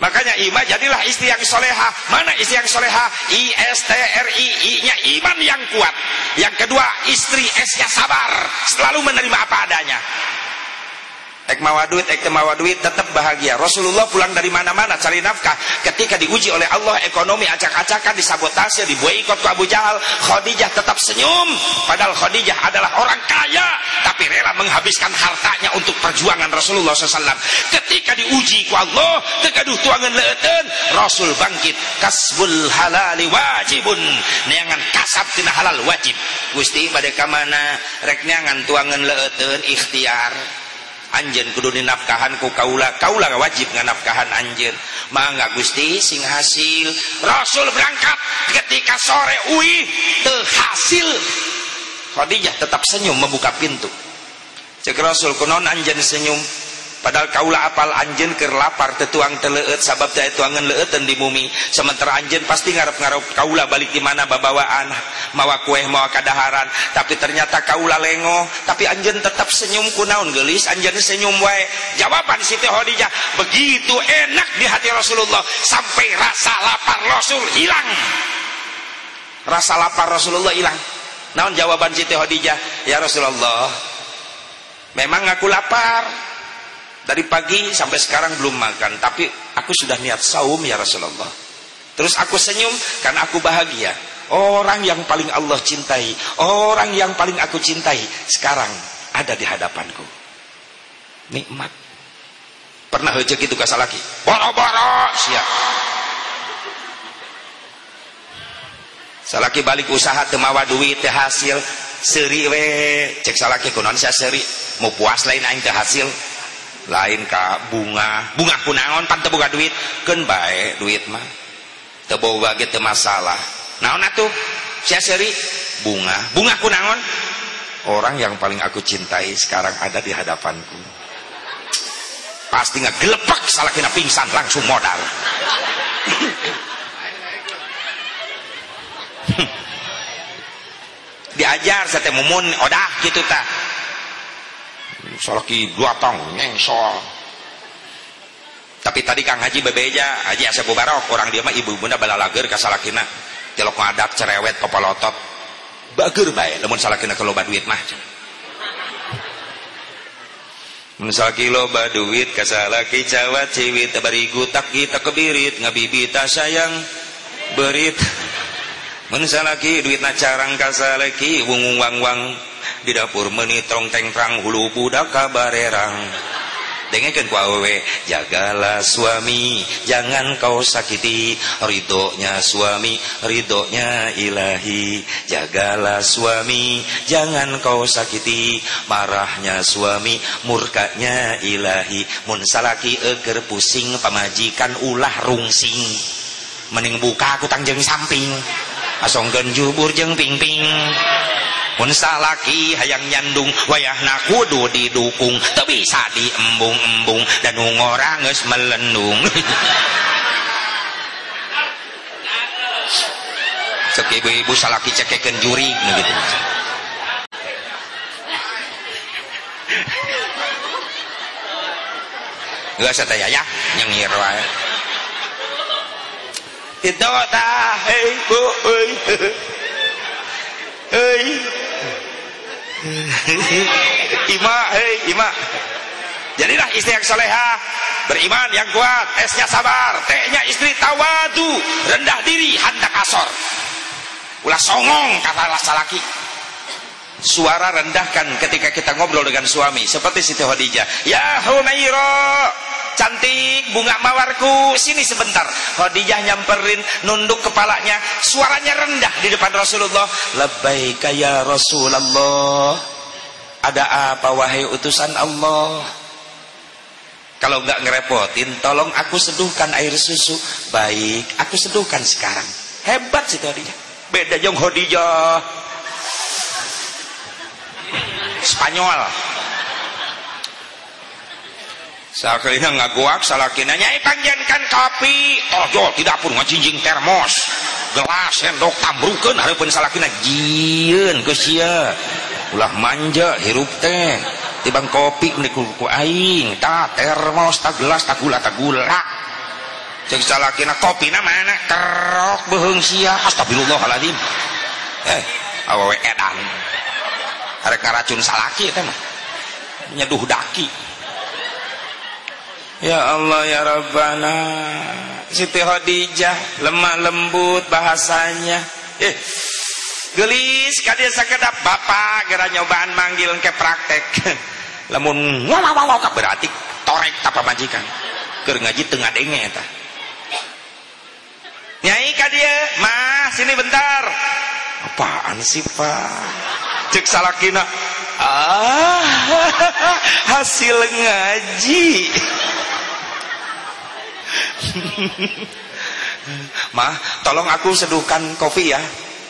Makanya iman jadilah istri yang soleha. Mana istri yang soleha? I S T R I I nya iman yang kuat. Yang kedua istri S nya sabar. Selalu menerima apa adanya ek mawa duit ek mawa duit tetap bahagia. Rasulullah pulang dari mana-mana cari nafkah. Ketika diuji oleh Allah ekonomi acak-acakan disabotase diboikot ke Abu Jahal Khadijah tetap senyum. Padahal Khadijah adalah orang kaya tapi rela menghabiskan hartanya untuk perjuangan Rasulullah SAW ketika diuji ku Allah tegaduh tuangan leeten Rasul bangkit kasbul halali wajibun. Neangan kasab tina halal wajib. Gusti pada kamana rek neangan tuangan leeten ikhtiar anjen kudu dinafkahan ku kaula. Kaula wajib nganafkahan anjen mangga Gusti sing hasil. Rasul berangkat ketika sore ui hasil. Khadijah tetap senyum membuka pintu. Cek Rasul kunon anjen senyum padahal kaulah apal anjen ker lapar tetuang teleet sabab teh tuangan leeuten di bumi. Sementara anjen pasti ngarep-ngarep kaulah balik di mana babawaan mawa kue mawa kadaharan. Tapi ternyata kaulah lengo tapi anjen tetap senyum kunaun gelis anjen senyum wae. Jawaban Siti Khadijah begitu enak di hati Rasulullah sampai rasa lapar Rasul hilang. Rasa lapar Rasulullah hilang. Naon jawaban Siti Khadijah? Ya Rasulullah memang aku lapar dari pagi sampai sekarang belum makan. Tapi aku sudah niat saum ya Rasulullah. Terus aku senyum karena aku bahagia. Orang yang paling Allah cintai. Orang yang paling aku cintai. Sekarang ada di hadapanku. Nikmat. Pernah aja gitu kasar lagi. Boro-boro siap. Salaki balik usaha temawa duit teh hasil. Seri we. Cek salaki kunon saya seri. Mau puas lain aing teh hasil lain ka bunga. Bunga kunaon pan buka duit. Kan baik duit mah. Teboga gitu masalah. Naon atuh? Sia seri bunga bunga kunaon orang yang paling aku cintai sekarang ada di hadapanku. Pasti nggak gelepek salah kena pingsan langsung modal. <laughs> Diajar saya mumun odah gitu tak salaki dua tong nyengsol tapi tadi Kang Haji bebeja Haji Asep Barok orang dia mah ibu bunda balalager ka salakina. Tilok ngadak cerewet kopolotot bager bae lamun salakina keloba duit mah. Misal kilo baduit kasalaki cawat ciwit barigu tak kita kebirit ngabibita sayang berit. Mensalaki duit nacarang kasalaki wung wang wang di dapur menitrong tengkrang hulu budak kabarerang dengarkan ku awewe jagalah suami jangan kau sakiti ridhonya suami ridhonya ilahi. Jagalah suami jangan kau sakiti marahnya suami murkanya ilahi. Mun salaki eger pusing pamajikan ulah rungsing. Mending buka aku tangjeng samping. Asongkeun jubur jeung pingping pun salaki hayang nyandung wayahna kudu didukung teu bisa diembung-embung dan ngora geus melendung <laughs> cek ibu-ibu salaki cekekeun jurig gitu Gak saya ya, nyengir wae. Itu tah, hei bu, hei, hei. <laughs> Ima, hei, Ima. Jadilah istri yang soleha, beriman yang kuat, esnya sabar, tehnya istri tawadu, rendah diri, hendak asor. ulah songong kata laki suara rendahkan ketika kita ngobrol dengan suami. Seperti Siti Khadijah. Ya Humaira cantik bunga mawarku. Sini sebentar. Khadijah nyamperin nunduk kepalanya. Suaranya rendah di depan Rasulullah. Labbaika ya Rasulullah ada apa wahai utusan Allah? Kalau nggak ngerepotin tolong aku seduhkan air susu. Baik aku seduhkan sekarang. Hebat sih Khadijah. Beda jong Khadijah Spanyol Sakalinya ngaguak salakina nyai eh, panjenkan kopi. Oh jol tidak pun ngacijing termos, gelas, sendok tambrukeun hareupeun salakina jieun geus sia. Ulah manja hirup teh. Tibang kopi meni ku aing, ta termos, ta gelas, ta gula, ta gula. Cek salakina kopina mana? Kerok beuheung sia. Astagfirullahalazim. Eh, awewe edan. Arek racun salaki itu mah nyeduh daki. Ya Allah ya Rabbana. Siti Khadijah lemah lembut bahasanya. Eh gelis kadia sakedap bapak gara nyobaan manggil ke praktek. <laughs> Lamun ngawawawau berarti torek tapa majikan. Keur ngaji tengah denge eta. Nyai kadia mah sini bentar. Apaan sih pak cek salakina ah <laughs> hasil ngaji. <laughs> Mah tolong aku seduhkan kopi ya.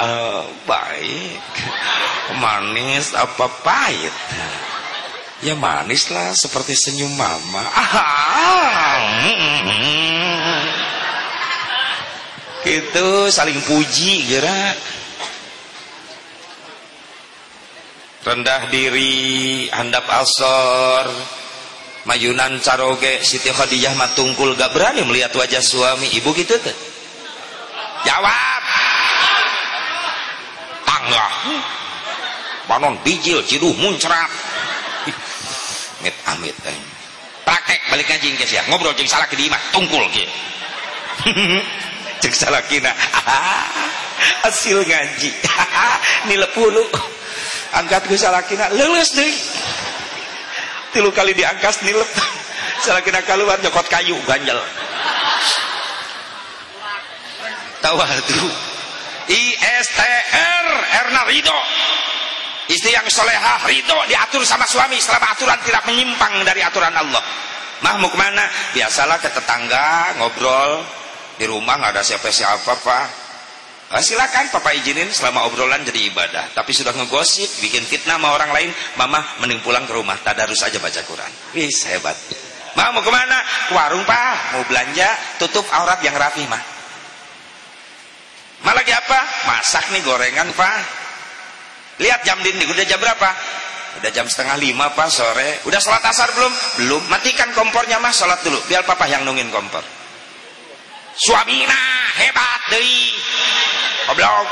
Uh, baik. Manis apa pahit? Ya manis lah seperti senyum mama. Ah, <laughs> gitu saling puji gerak rendah diri handap asor. Mayunan caroge Siti Khadijah matungkul gak berani melihat wajah suami. Ibu gitu tuh jawab! Tangga. Panon bijil ciduh muncrat. Mit amit eh. praktek balik ngaji ke ya ngobrol jeng salah ke tungkul <laughs> ke jeng salah kina hasil ngaji. <laughs> Nilai puluh angkat ke salakina leles deh. Tilu kali diangkas nilep. Salakina keluar nyokot kayu ganjel. Itu? ISTR Erna Ridho. Istri yang solehah Ridho diatur sama suami. Selama aturan tidak menyimpang dari aturan Allah. Mah mau ke mana? Biasalah ke tetangga ngobrol. Di rumah nggak ada siapa-siapa pak Nah, silakan papa izinin selama obrolan jadi ibadah. Tapi sudah ngegosip, bikin fitnah sama orang lain, mama mending pulang ke rumah. Tadarus aja baca Quran. Wis hebat. Ma mau ke mana? Ke warung pak, mau belanja, tutup aurat yang rapi mah. Ma lagi apa? Masak nih gorengan pak. Lihat jam dinding, udah jam berapa? Udah jam setengah lima pak sore. Udah sholat asar belum? Belum. Matikan kompornya mah, sholat dulu. Biar papa yang nungin kompor. Suamina hebat deh goblok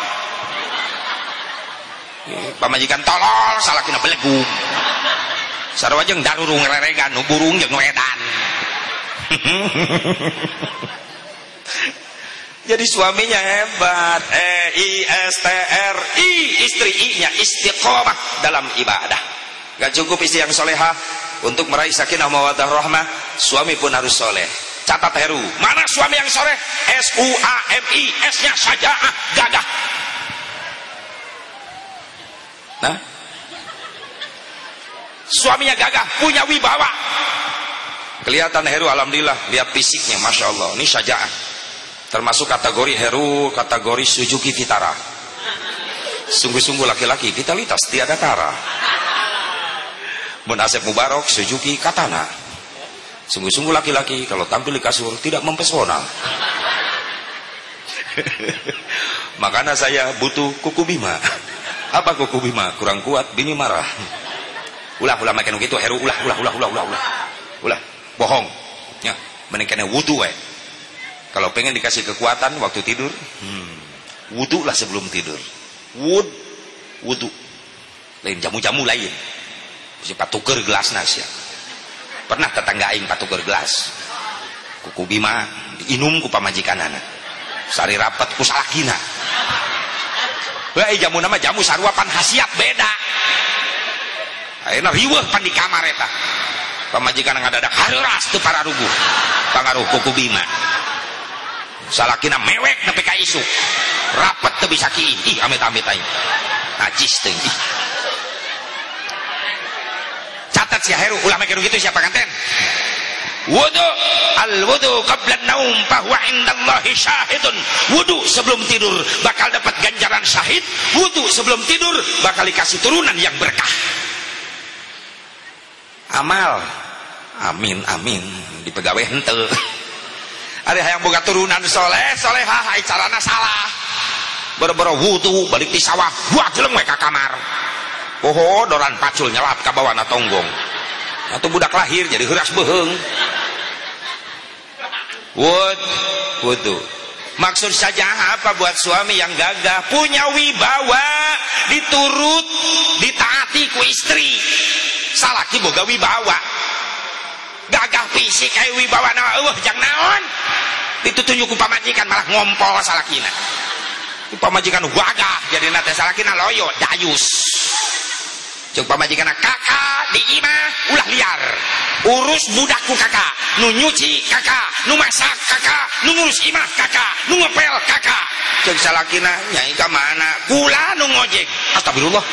pamajikan tolol salah kena belegu. Sarwa jeung darurung reregan nu burung jeung nu edan. <laughs> Jadi suaminya hebat. E I S T R I. Istri I nya istiqomah dalam ibadah. Gak cukup istri yang soleha untuk meraih sakinah mawadah rahmah suami pun harus soleh catat Heru. Mana suami yang soleh? S U A M I. S nya saja ah, gagah nah suaminya gagah. Punya wibawa. Kelihatan Heru alhamdulillah. Lihat fisiknya. Masya Allah. Ini saja termasuk kategori Heru kategori Suzuki Vitara. Sungguh-sungguh laki-laki. Vitalitas tiada tara Munasib Mubarak Suzuki Katana Sungguh-sungguh laki-laki kalau tampil di kasur tidak mempesona. <laughs> Makanya saya butuh kuku bima. Apa kuku bima? Kurang kuat, bini marah. Ulah ulah makin gitu, heru ulah ulah ulah ulah ulah ulah. Ulah, bohong. Ya, mending wudu eh. Kalau pengen dikasih kekuatan waktu tidur, hmm, wudu lah sebelum tidur. Wud, wudu. Lain jamu-jamu lain. Si patuker gelas nasi ya pernah tetangga aing patuker gelas kuku bima diinum ku pamajikan anak sari rapat ku salakina jamu nama jamu sarua hasiat beda. Ayeuna riweuh pan di kamar eta. Pamajikan ngadadak hareras teu para rubuh. Pangaruh kuku bima. Salakina mewek nepi isu. Rapet teu bisa. Ih amit-amit aing. Najis. Si Heru ulah make gitu siapa kanten? Wudu al wudu qabla naum bahwa indallahi syahidun. Wudu sebelum tidur bakal dapat ganjaran syahid. Wudu sebelum tidur bakal dikasih turunan yang berkah. Amal. Amin amin dipegawai henteu. Ada yang boga turunan soleh solehah carana salah. Boro-boro wudu balik di sawah, wah jeleng we ka kamar. Oh, doran pacul nyelap ka bawana tonggong atau budak lahir jadi heras beheng. Wud wudu maksud saja apa buat suami yang gagah? Punya wibawa diturut ditaati ku istri. Salaki boga wibawa. Gagah fisik kayak wibawa na uh jang naon? Ditutunjuk ku pamajikan malah ngompol salakina ku pamajikan wagah jadi nate salakina loyo dayus cek pamajikan kakak di imah ulah liar. Urus budakku kakak nu nyuci kakak nu masak kakak nu ngurus imah kakak nu ngepel kakak. Cek salakina nyai ka mana? Kula nu ngojek. Astagfirullah.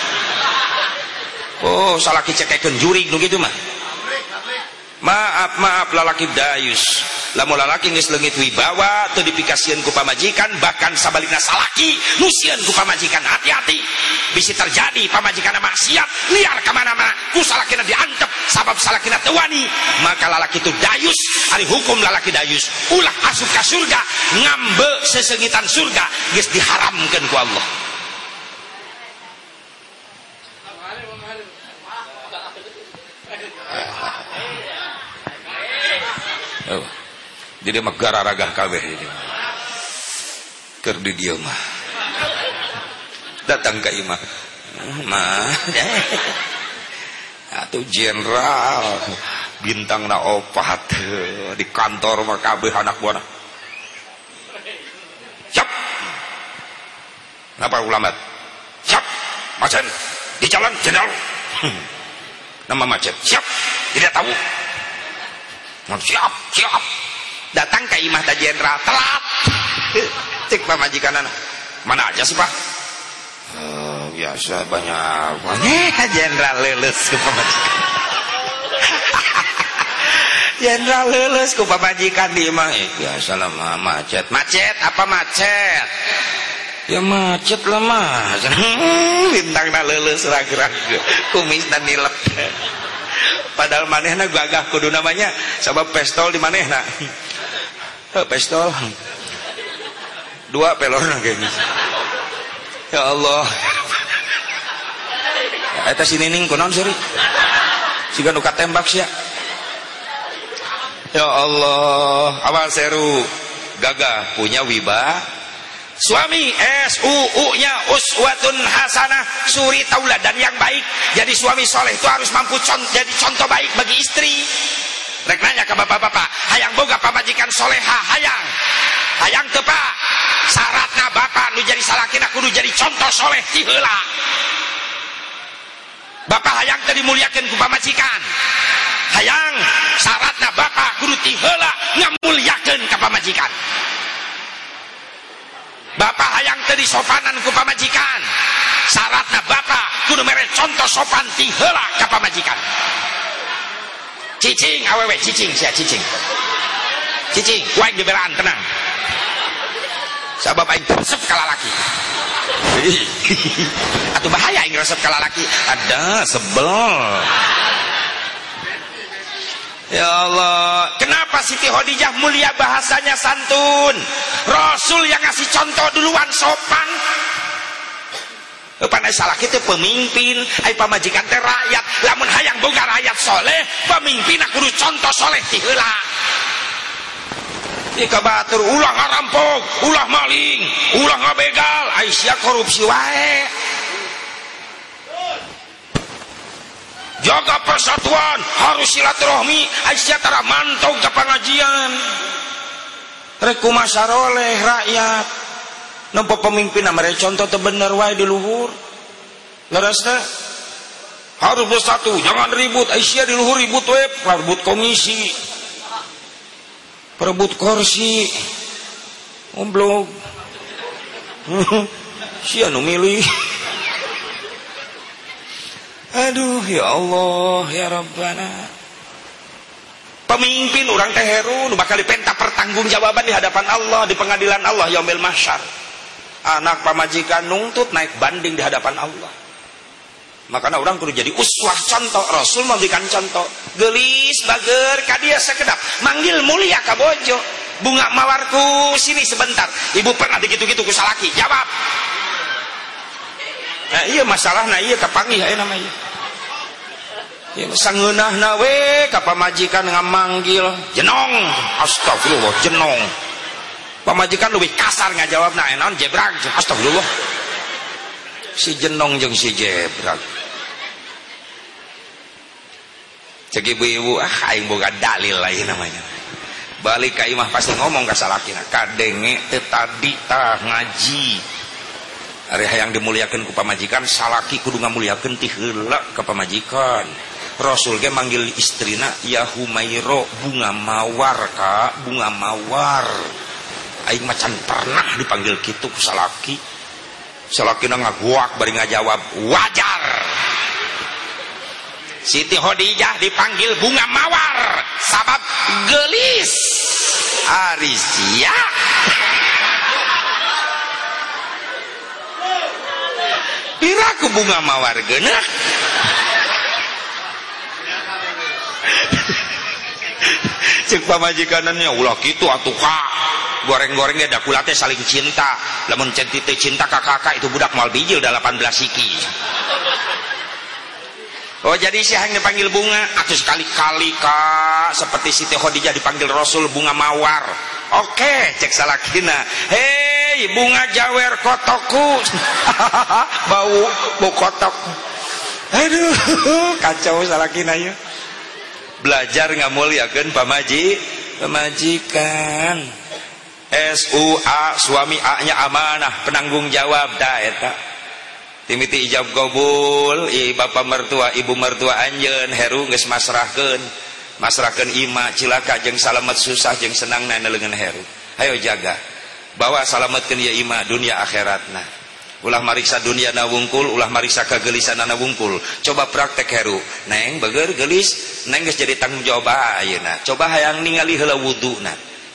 Oh salaki cekekeun jurig nu gitu mah maaf maaf lalaki dayus. Lamun lalaki geus leungit wibawa teu dipikasieun ku pamajikan bahkan sabalikna salaki nusieun ku pamajikan. Hati-hati. Bisa terjadi pamajikan maksiat liar ke mana mana ku salakina diantep sabab salakina tewani. Maka lalaki itu dayus hari hukum lalaki dayus. Ulah asup ke surga ngambe sesengitan surga geus diharamkan ku Allah Jadi mah gararagah kabeh jadi. Keur di dieu mah. Datang ke imah. Mah. <laughs> Atuh jenderal bintang na opat di kantor mah kabeh anak buana. Siap. Kenapa ulamat? Siap. Macet. Di jalan jenderal. <laughs> Nama macet. Siap. Tidak tahu siap siap datang ke imah da jenderal telat. Cek pamajikan anak mana aja sih pak? Uh, biasa banyak. Banyak jenderal lulus ke pamajikan <laughs> jenderal lulus ke pamajikan di imah. Eh, biasa lah macet. Macet? Apa macet? Ya macet lah mas bintang dah lulus ragu-ragu. Kumis dan nilep. Padahal manehna gagah kudu namanya. Sebab pistol di manehna oh, pistol dua pelorna kayaknya. Ya Allah. Eta sinining kunaon suri siga nu tembak sia. Ya Allah. Awal seru. Gagah punya wiba. Suami S U U nya uswatun hasanah. Suri tauladan yang baik. Jadi suami soleh itu harus mampu con jadi contoh baik bagi istri. Rek nanya ke bapak-bapak, hayang boga pamajikan soleha, hayang. Hayang tepa. Syaratnya bapak nu jadi salakina kudu jadi contoh soleh ti heula. Bapak hayang tadi muliakan ku pamajikan. Hayang syaratnya bapak kudu ti heula ka pamajikan. Bapak hayang tadi sopanan ku pamajikan syaratnya bapak kudu mere contoh sopan ti heula ka pamajikan cicing awewe cicing sia cicing. Cicing kuaing dibelaan tenang. Sabab aing resep kala laki. <laughs> Atau bahaya aing resep kala laki. Ada sebel. Ya Allah, kenapa Siti Khadijah mulia bahasanya santun? Rasul yang ngasih contoh duluan sopan. pandai salah kita pemimpin ay pamajikan teh rakyat lamun hayang boga rakyat soleh pemimpin aku kudu contoh soleh ti heula Ika batur ulah ngarampok, ulah maling, ulah ngabegal, Aisyah korupsi wae. Jaga persatuan, harus silaturahmi, Aisyah tara mantau ke pengajian. Rekumasa oleh rakyat. Nampak pemimpin mereka contoh terbenar wae di luhur. Lerasna harus bersatu. Jangan ribut. Aisyah di luhur ribut web. Ribut komisi. Perebut kursi. Ngoblok <laughs> sia nu milih. Aduh ya Allah ya Rabbana. Pemimpin orang teheru bakal dipenta pertanggungjawaban di hadapan Allah di pengadilan Allah yaumil mahsyar anak pamajikan nuntut naik banding di hadapan Allah. Makanya orang kudu jadi uswah contoh Rasul memberikan contoh. Gelis bager kadia sekedap. Manggil mulia kabojo bunga mawarku sini sebentar. Ibu pernah begitu-gitu ku salaki. Jawab. Nah iya masalah nah iya kapanggih ya namanya. Ya sangeunah nawe kapamajikan ngamanggil jenong. Astagfirullah jenong pamajikan lebih kasar nggak jawab nah enon jebrag astagfirullah. Si jenong jeng si jebrag cek ibu-ibu ah aing boga dalil lain namanya. Balik ka imah pasti ngomong ke salakina. Kadenge tadi tah ngaji. Hari yang dimuliakan ku pamajikan salaki kudu ngamuliakeun ti ke pamajikan. Rasul ge manggil istrina ya Humairo bunga mawar kak bunga mawar aing macan pernah dipanggil gitu ku salaki. Salaki ngaguak bari ngajawab wajar. Siti Khadijah dipanggil bunga mawar sabab gelis. Arisia Piraku bunga mawar genak cek pamajikanannya ulah gitu atuh kak goreng-gorengnya dah kulate saling cinta lamun centite cinta kakak itu budak mal bijil dah 18 siki Oh jadi si hanya dipanggil bunga atau sekali-kali kak seperti Siti Khadijah dipanggil Rasul bunga mawar. Oke, cek salakina. Hei bunga jawer kotoku. <laughs> bau bau kotok. Aduh, <laughs> kacau salakina ya. Belajar nggak muliakan pamaji, pamajikan. SUA suami nya amanah penanggung jawab daeta timiti ijab gobul I Bapak mertua Ibu mertua Anjen Heru geus masrahkeun. Masrahkeun Ima cilaka jeung salamet susah jeung senang nana leungeun Heru. Ayo jaga. Bawa salametkeun ya Ima dunia akhiratna. ulah mariksa dunia na wungkul ulah mariksa kegelisan na wungkul coba praktek Heru. Neng beger gelis. Neng geus jadi tanggung jawab ah, ayeuna coba hayang ningali heula wudhu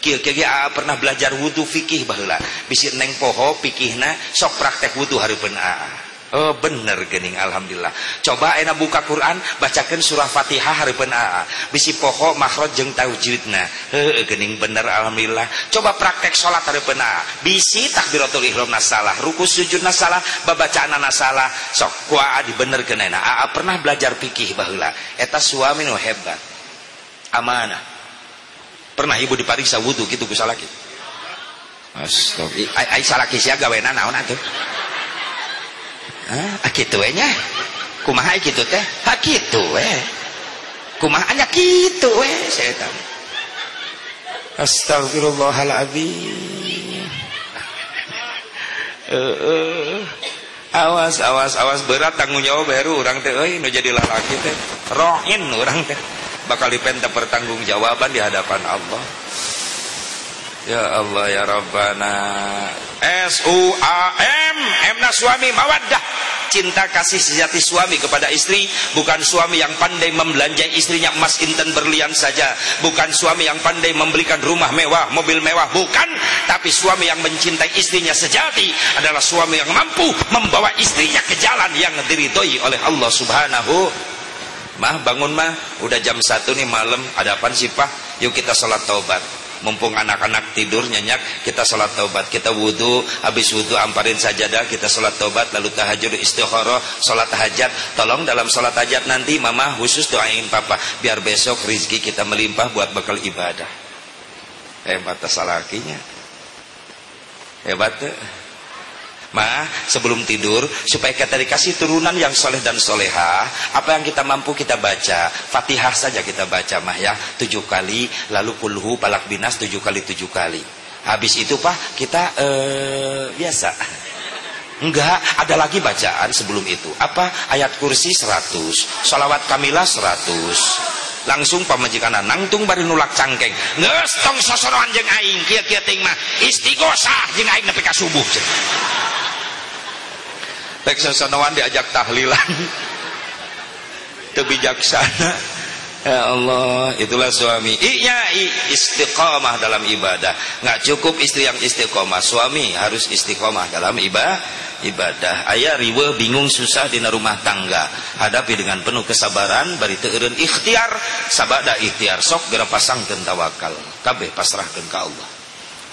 wuduna kieu kieu pernah belajar wudhu fikih baheula bisi neng poho pikihna sok praktek wudhu hareupeun aa Oh bener gening Alhamdulillah. Coba enak buka Quran bacakan surah Fatihah hareupeun aa bisi poho makhraj jeung taujidna heuh gening bener Alhamdulillah. Coba praktek salat hareupeun aa bisi takbiratul ihram salah ruku sujudna salah babacaanna salah. Sok kuaa dibenerkeun aa pernah belajar fikih baheula eta suami nu hebat. Amanah pernah ibu dipariksa wudhu gitu ku salaki? Astagfirullah ai salaki sia gawena naon atuh. Ah kitu we nya. Kumaha kitu teh? Ha kitu we kumaha nya kitu we setan Astagfirullahaladzim uh, uh. awas awas awas. Berat tanggung jawab baru orang teh. Euy nu jadi lalaki teh. Rohin orang teh bakal dipenta pertanggungjawaban di hadapan Allah. Ya Allah ya Rabbana. S U A M. M na suami mawaddah. Cinta kasih sejati suami kepada istri bukan suami yang pandai membelanjai istrinya emas intan berlian saja. Bukan suami yang pandai memberikan rumah mewah mobil mewah bukan. Tapi suami yang mencintai istrinya sejati adalah suami yang mampu membawa istrinya ke jalan yang diridhoi oleh Allah subhanahu mah bangun mah. Udah jam satu nih malam. Ada apa sih pak? Yuk kita sholat taubat. Mumpung anak-anak tidur nyenyak kita sholat taubat. Kita wudhu habis wudhu amparin sajadah kita sholat taubat. Lalu tahajud istikharah sholat tahajat tolong dalam sholat tahajat nanti mama khusus doain papa. Biar besok rizki kita melimpah buat bekal ibadah. Hebat salakinya hebat tuh Ma, sebelum tidur supaya kita dikasih turunan yang soleh dan soleha, apa yang kita mampu kita baca. Fatihah saja kita baca mah ya. Tujuh kali, lalu kulhu palak binas tujuh kali tujuh kali. habis itu pak kita eh, biasa. Enggak ada lagi bacaan sebelum itu. Apa? Ayat kursi 100 salawat kamilah 100 langsung pamajikan nangtung bari nulak cangkeng. Nges tong sosoroan jeng aing kia kia ting mah. Istighosah jeng aing nepi subuh Rek diajak tahlilan kebijaksana Ya Allah, itulah suami. Iya, istiqomah dalam ibadah. Nggak cukup istri yang istiqomah, suami harus istiqomah dalam ibadah. Ibadah. Ayah riwe bingung susah di rumah tangga. Hadapi dengan penuh kesabaran, bari teureun ikhtiar, sabada ikhtiar sok geura pasangkeun tawakal. Kabeh pasrahkeun ka Allah.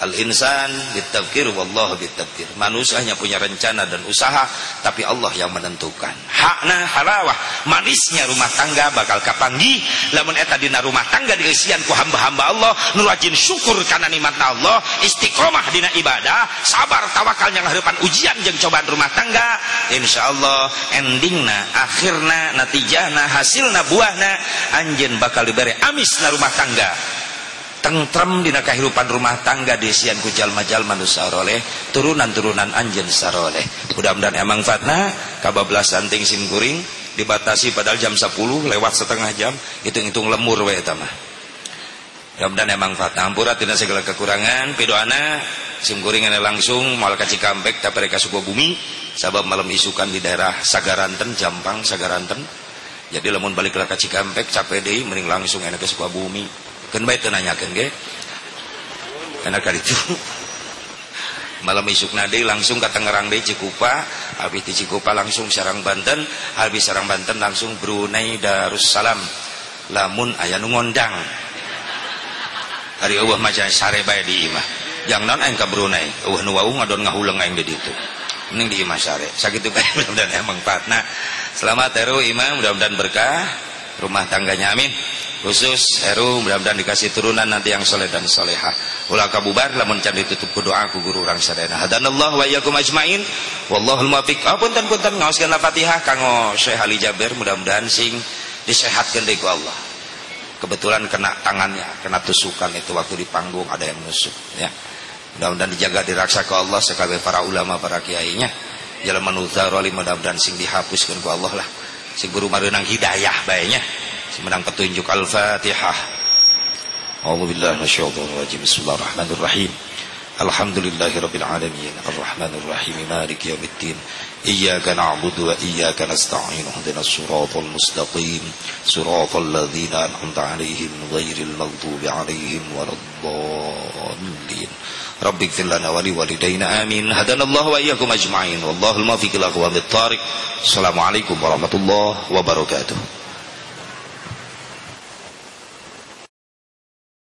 Al-insan bitafkir wallahu bitafkir. Manusia hanya punya rencana dan usaha, tapi Allah yang menentukan. Hakna halawah, manisnya rumah tangga bakal kapanggi. Lamun eta dina rumah tangga diisian ku hamba-hamba Allah, nu rajin syukur karena nikmat Allah, istiqomah dina ibadah, sabar tawakal yang harapan ujian jeung cobaan rumah tangga. Insyaallah endingna, akhirna, natijahna, hasilna, buahna anjeun bakal diberi amis na rumah tangga tentrem dina kehidupan rumah tangga desian ku jalma-jalma nu saroleh turunan-turunan anjeun saroleh. Mudah-mudahan emang fatna kabablasan ting sim kuring dibatasi padahal jam 10 lewat setengah jam hitung-hitung lemur we eta mah. Mudah-mudahan emang fatna. Ampura tina segala kekurangan pidoana sim kuring langsung moal ka Cikampek tapi mereka suku bumi sabab malam isukan di daerah Sagaranten Jampang Sagaranten. Jadi lamun balik ke Cikampek capek deui mending langsung enak ke Sukabumi kan baik nanyakan ge. Karena kali itu. Malam isuk nade langsung ke Tangerang deh Cikupa. Habis di Cikupa langsung Serang Banten. Habis Serang Banten langsung Brunei Darussalam. Lamun ayah ngondang. Hari Allah macam sare bae di imah. Yang non aing ke Brunei. Eueuh nu wau ngadon ngahuleng aing di ditu. Mending di imah sare. Sakitu bae <laughs> mudah-mudahan emang patna. Selamat teru imah. Mudah-mudahan berkah rumah tangganya amin. Khusus Heru mudah-mudahan dikasih turunan nanti yang soleh dan soleha. Ulah kabubar lamun can ditutup ku doa ku guru orang sadana hadanallah wa iyyakum ajmain. Wallahul muwaffiq. Oh punten ngaoskeun Fatihah kanggo Syekh Ali Jaber mudah-mudahan sing disehatkeun deui ku Allah. Kebetulan kena tangannya kena tusukan itu waktu di panggung ada yang nusuk ya. Mudah-mudahan dijaga diraksa ku Allah sekali para ulama para kiainya. Jalan manuzar mudah-mudahan sing dihapuskan ku Allah lah sing guru mareunang hidayah baiknya menang petunjuk Al-Fatihah. A'udzu billahi minasyaitonir rajim. Bismillahirrahmanirrahim. rahim Alhamdulillahirabbil alamin. Arrahmanir rahim. Maliki yaumiddin. Iyyaka na'budu wa iyyaka nasta'in. Ihdinas siratal mustaqim. Siratal ladzina an'amta 'alaihim ghairil maghdubi 'alaihim waladdallin. رب اغفر لنا ولوالدينا آمين هدانا الله وإياكم أجمعين والله الموفق لأقوام الطارق السلام عليكم ورحمة الله وبركاته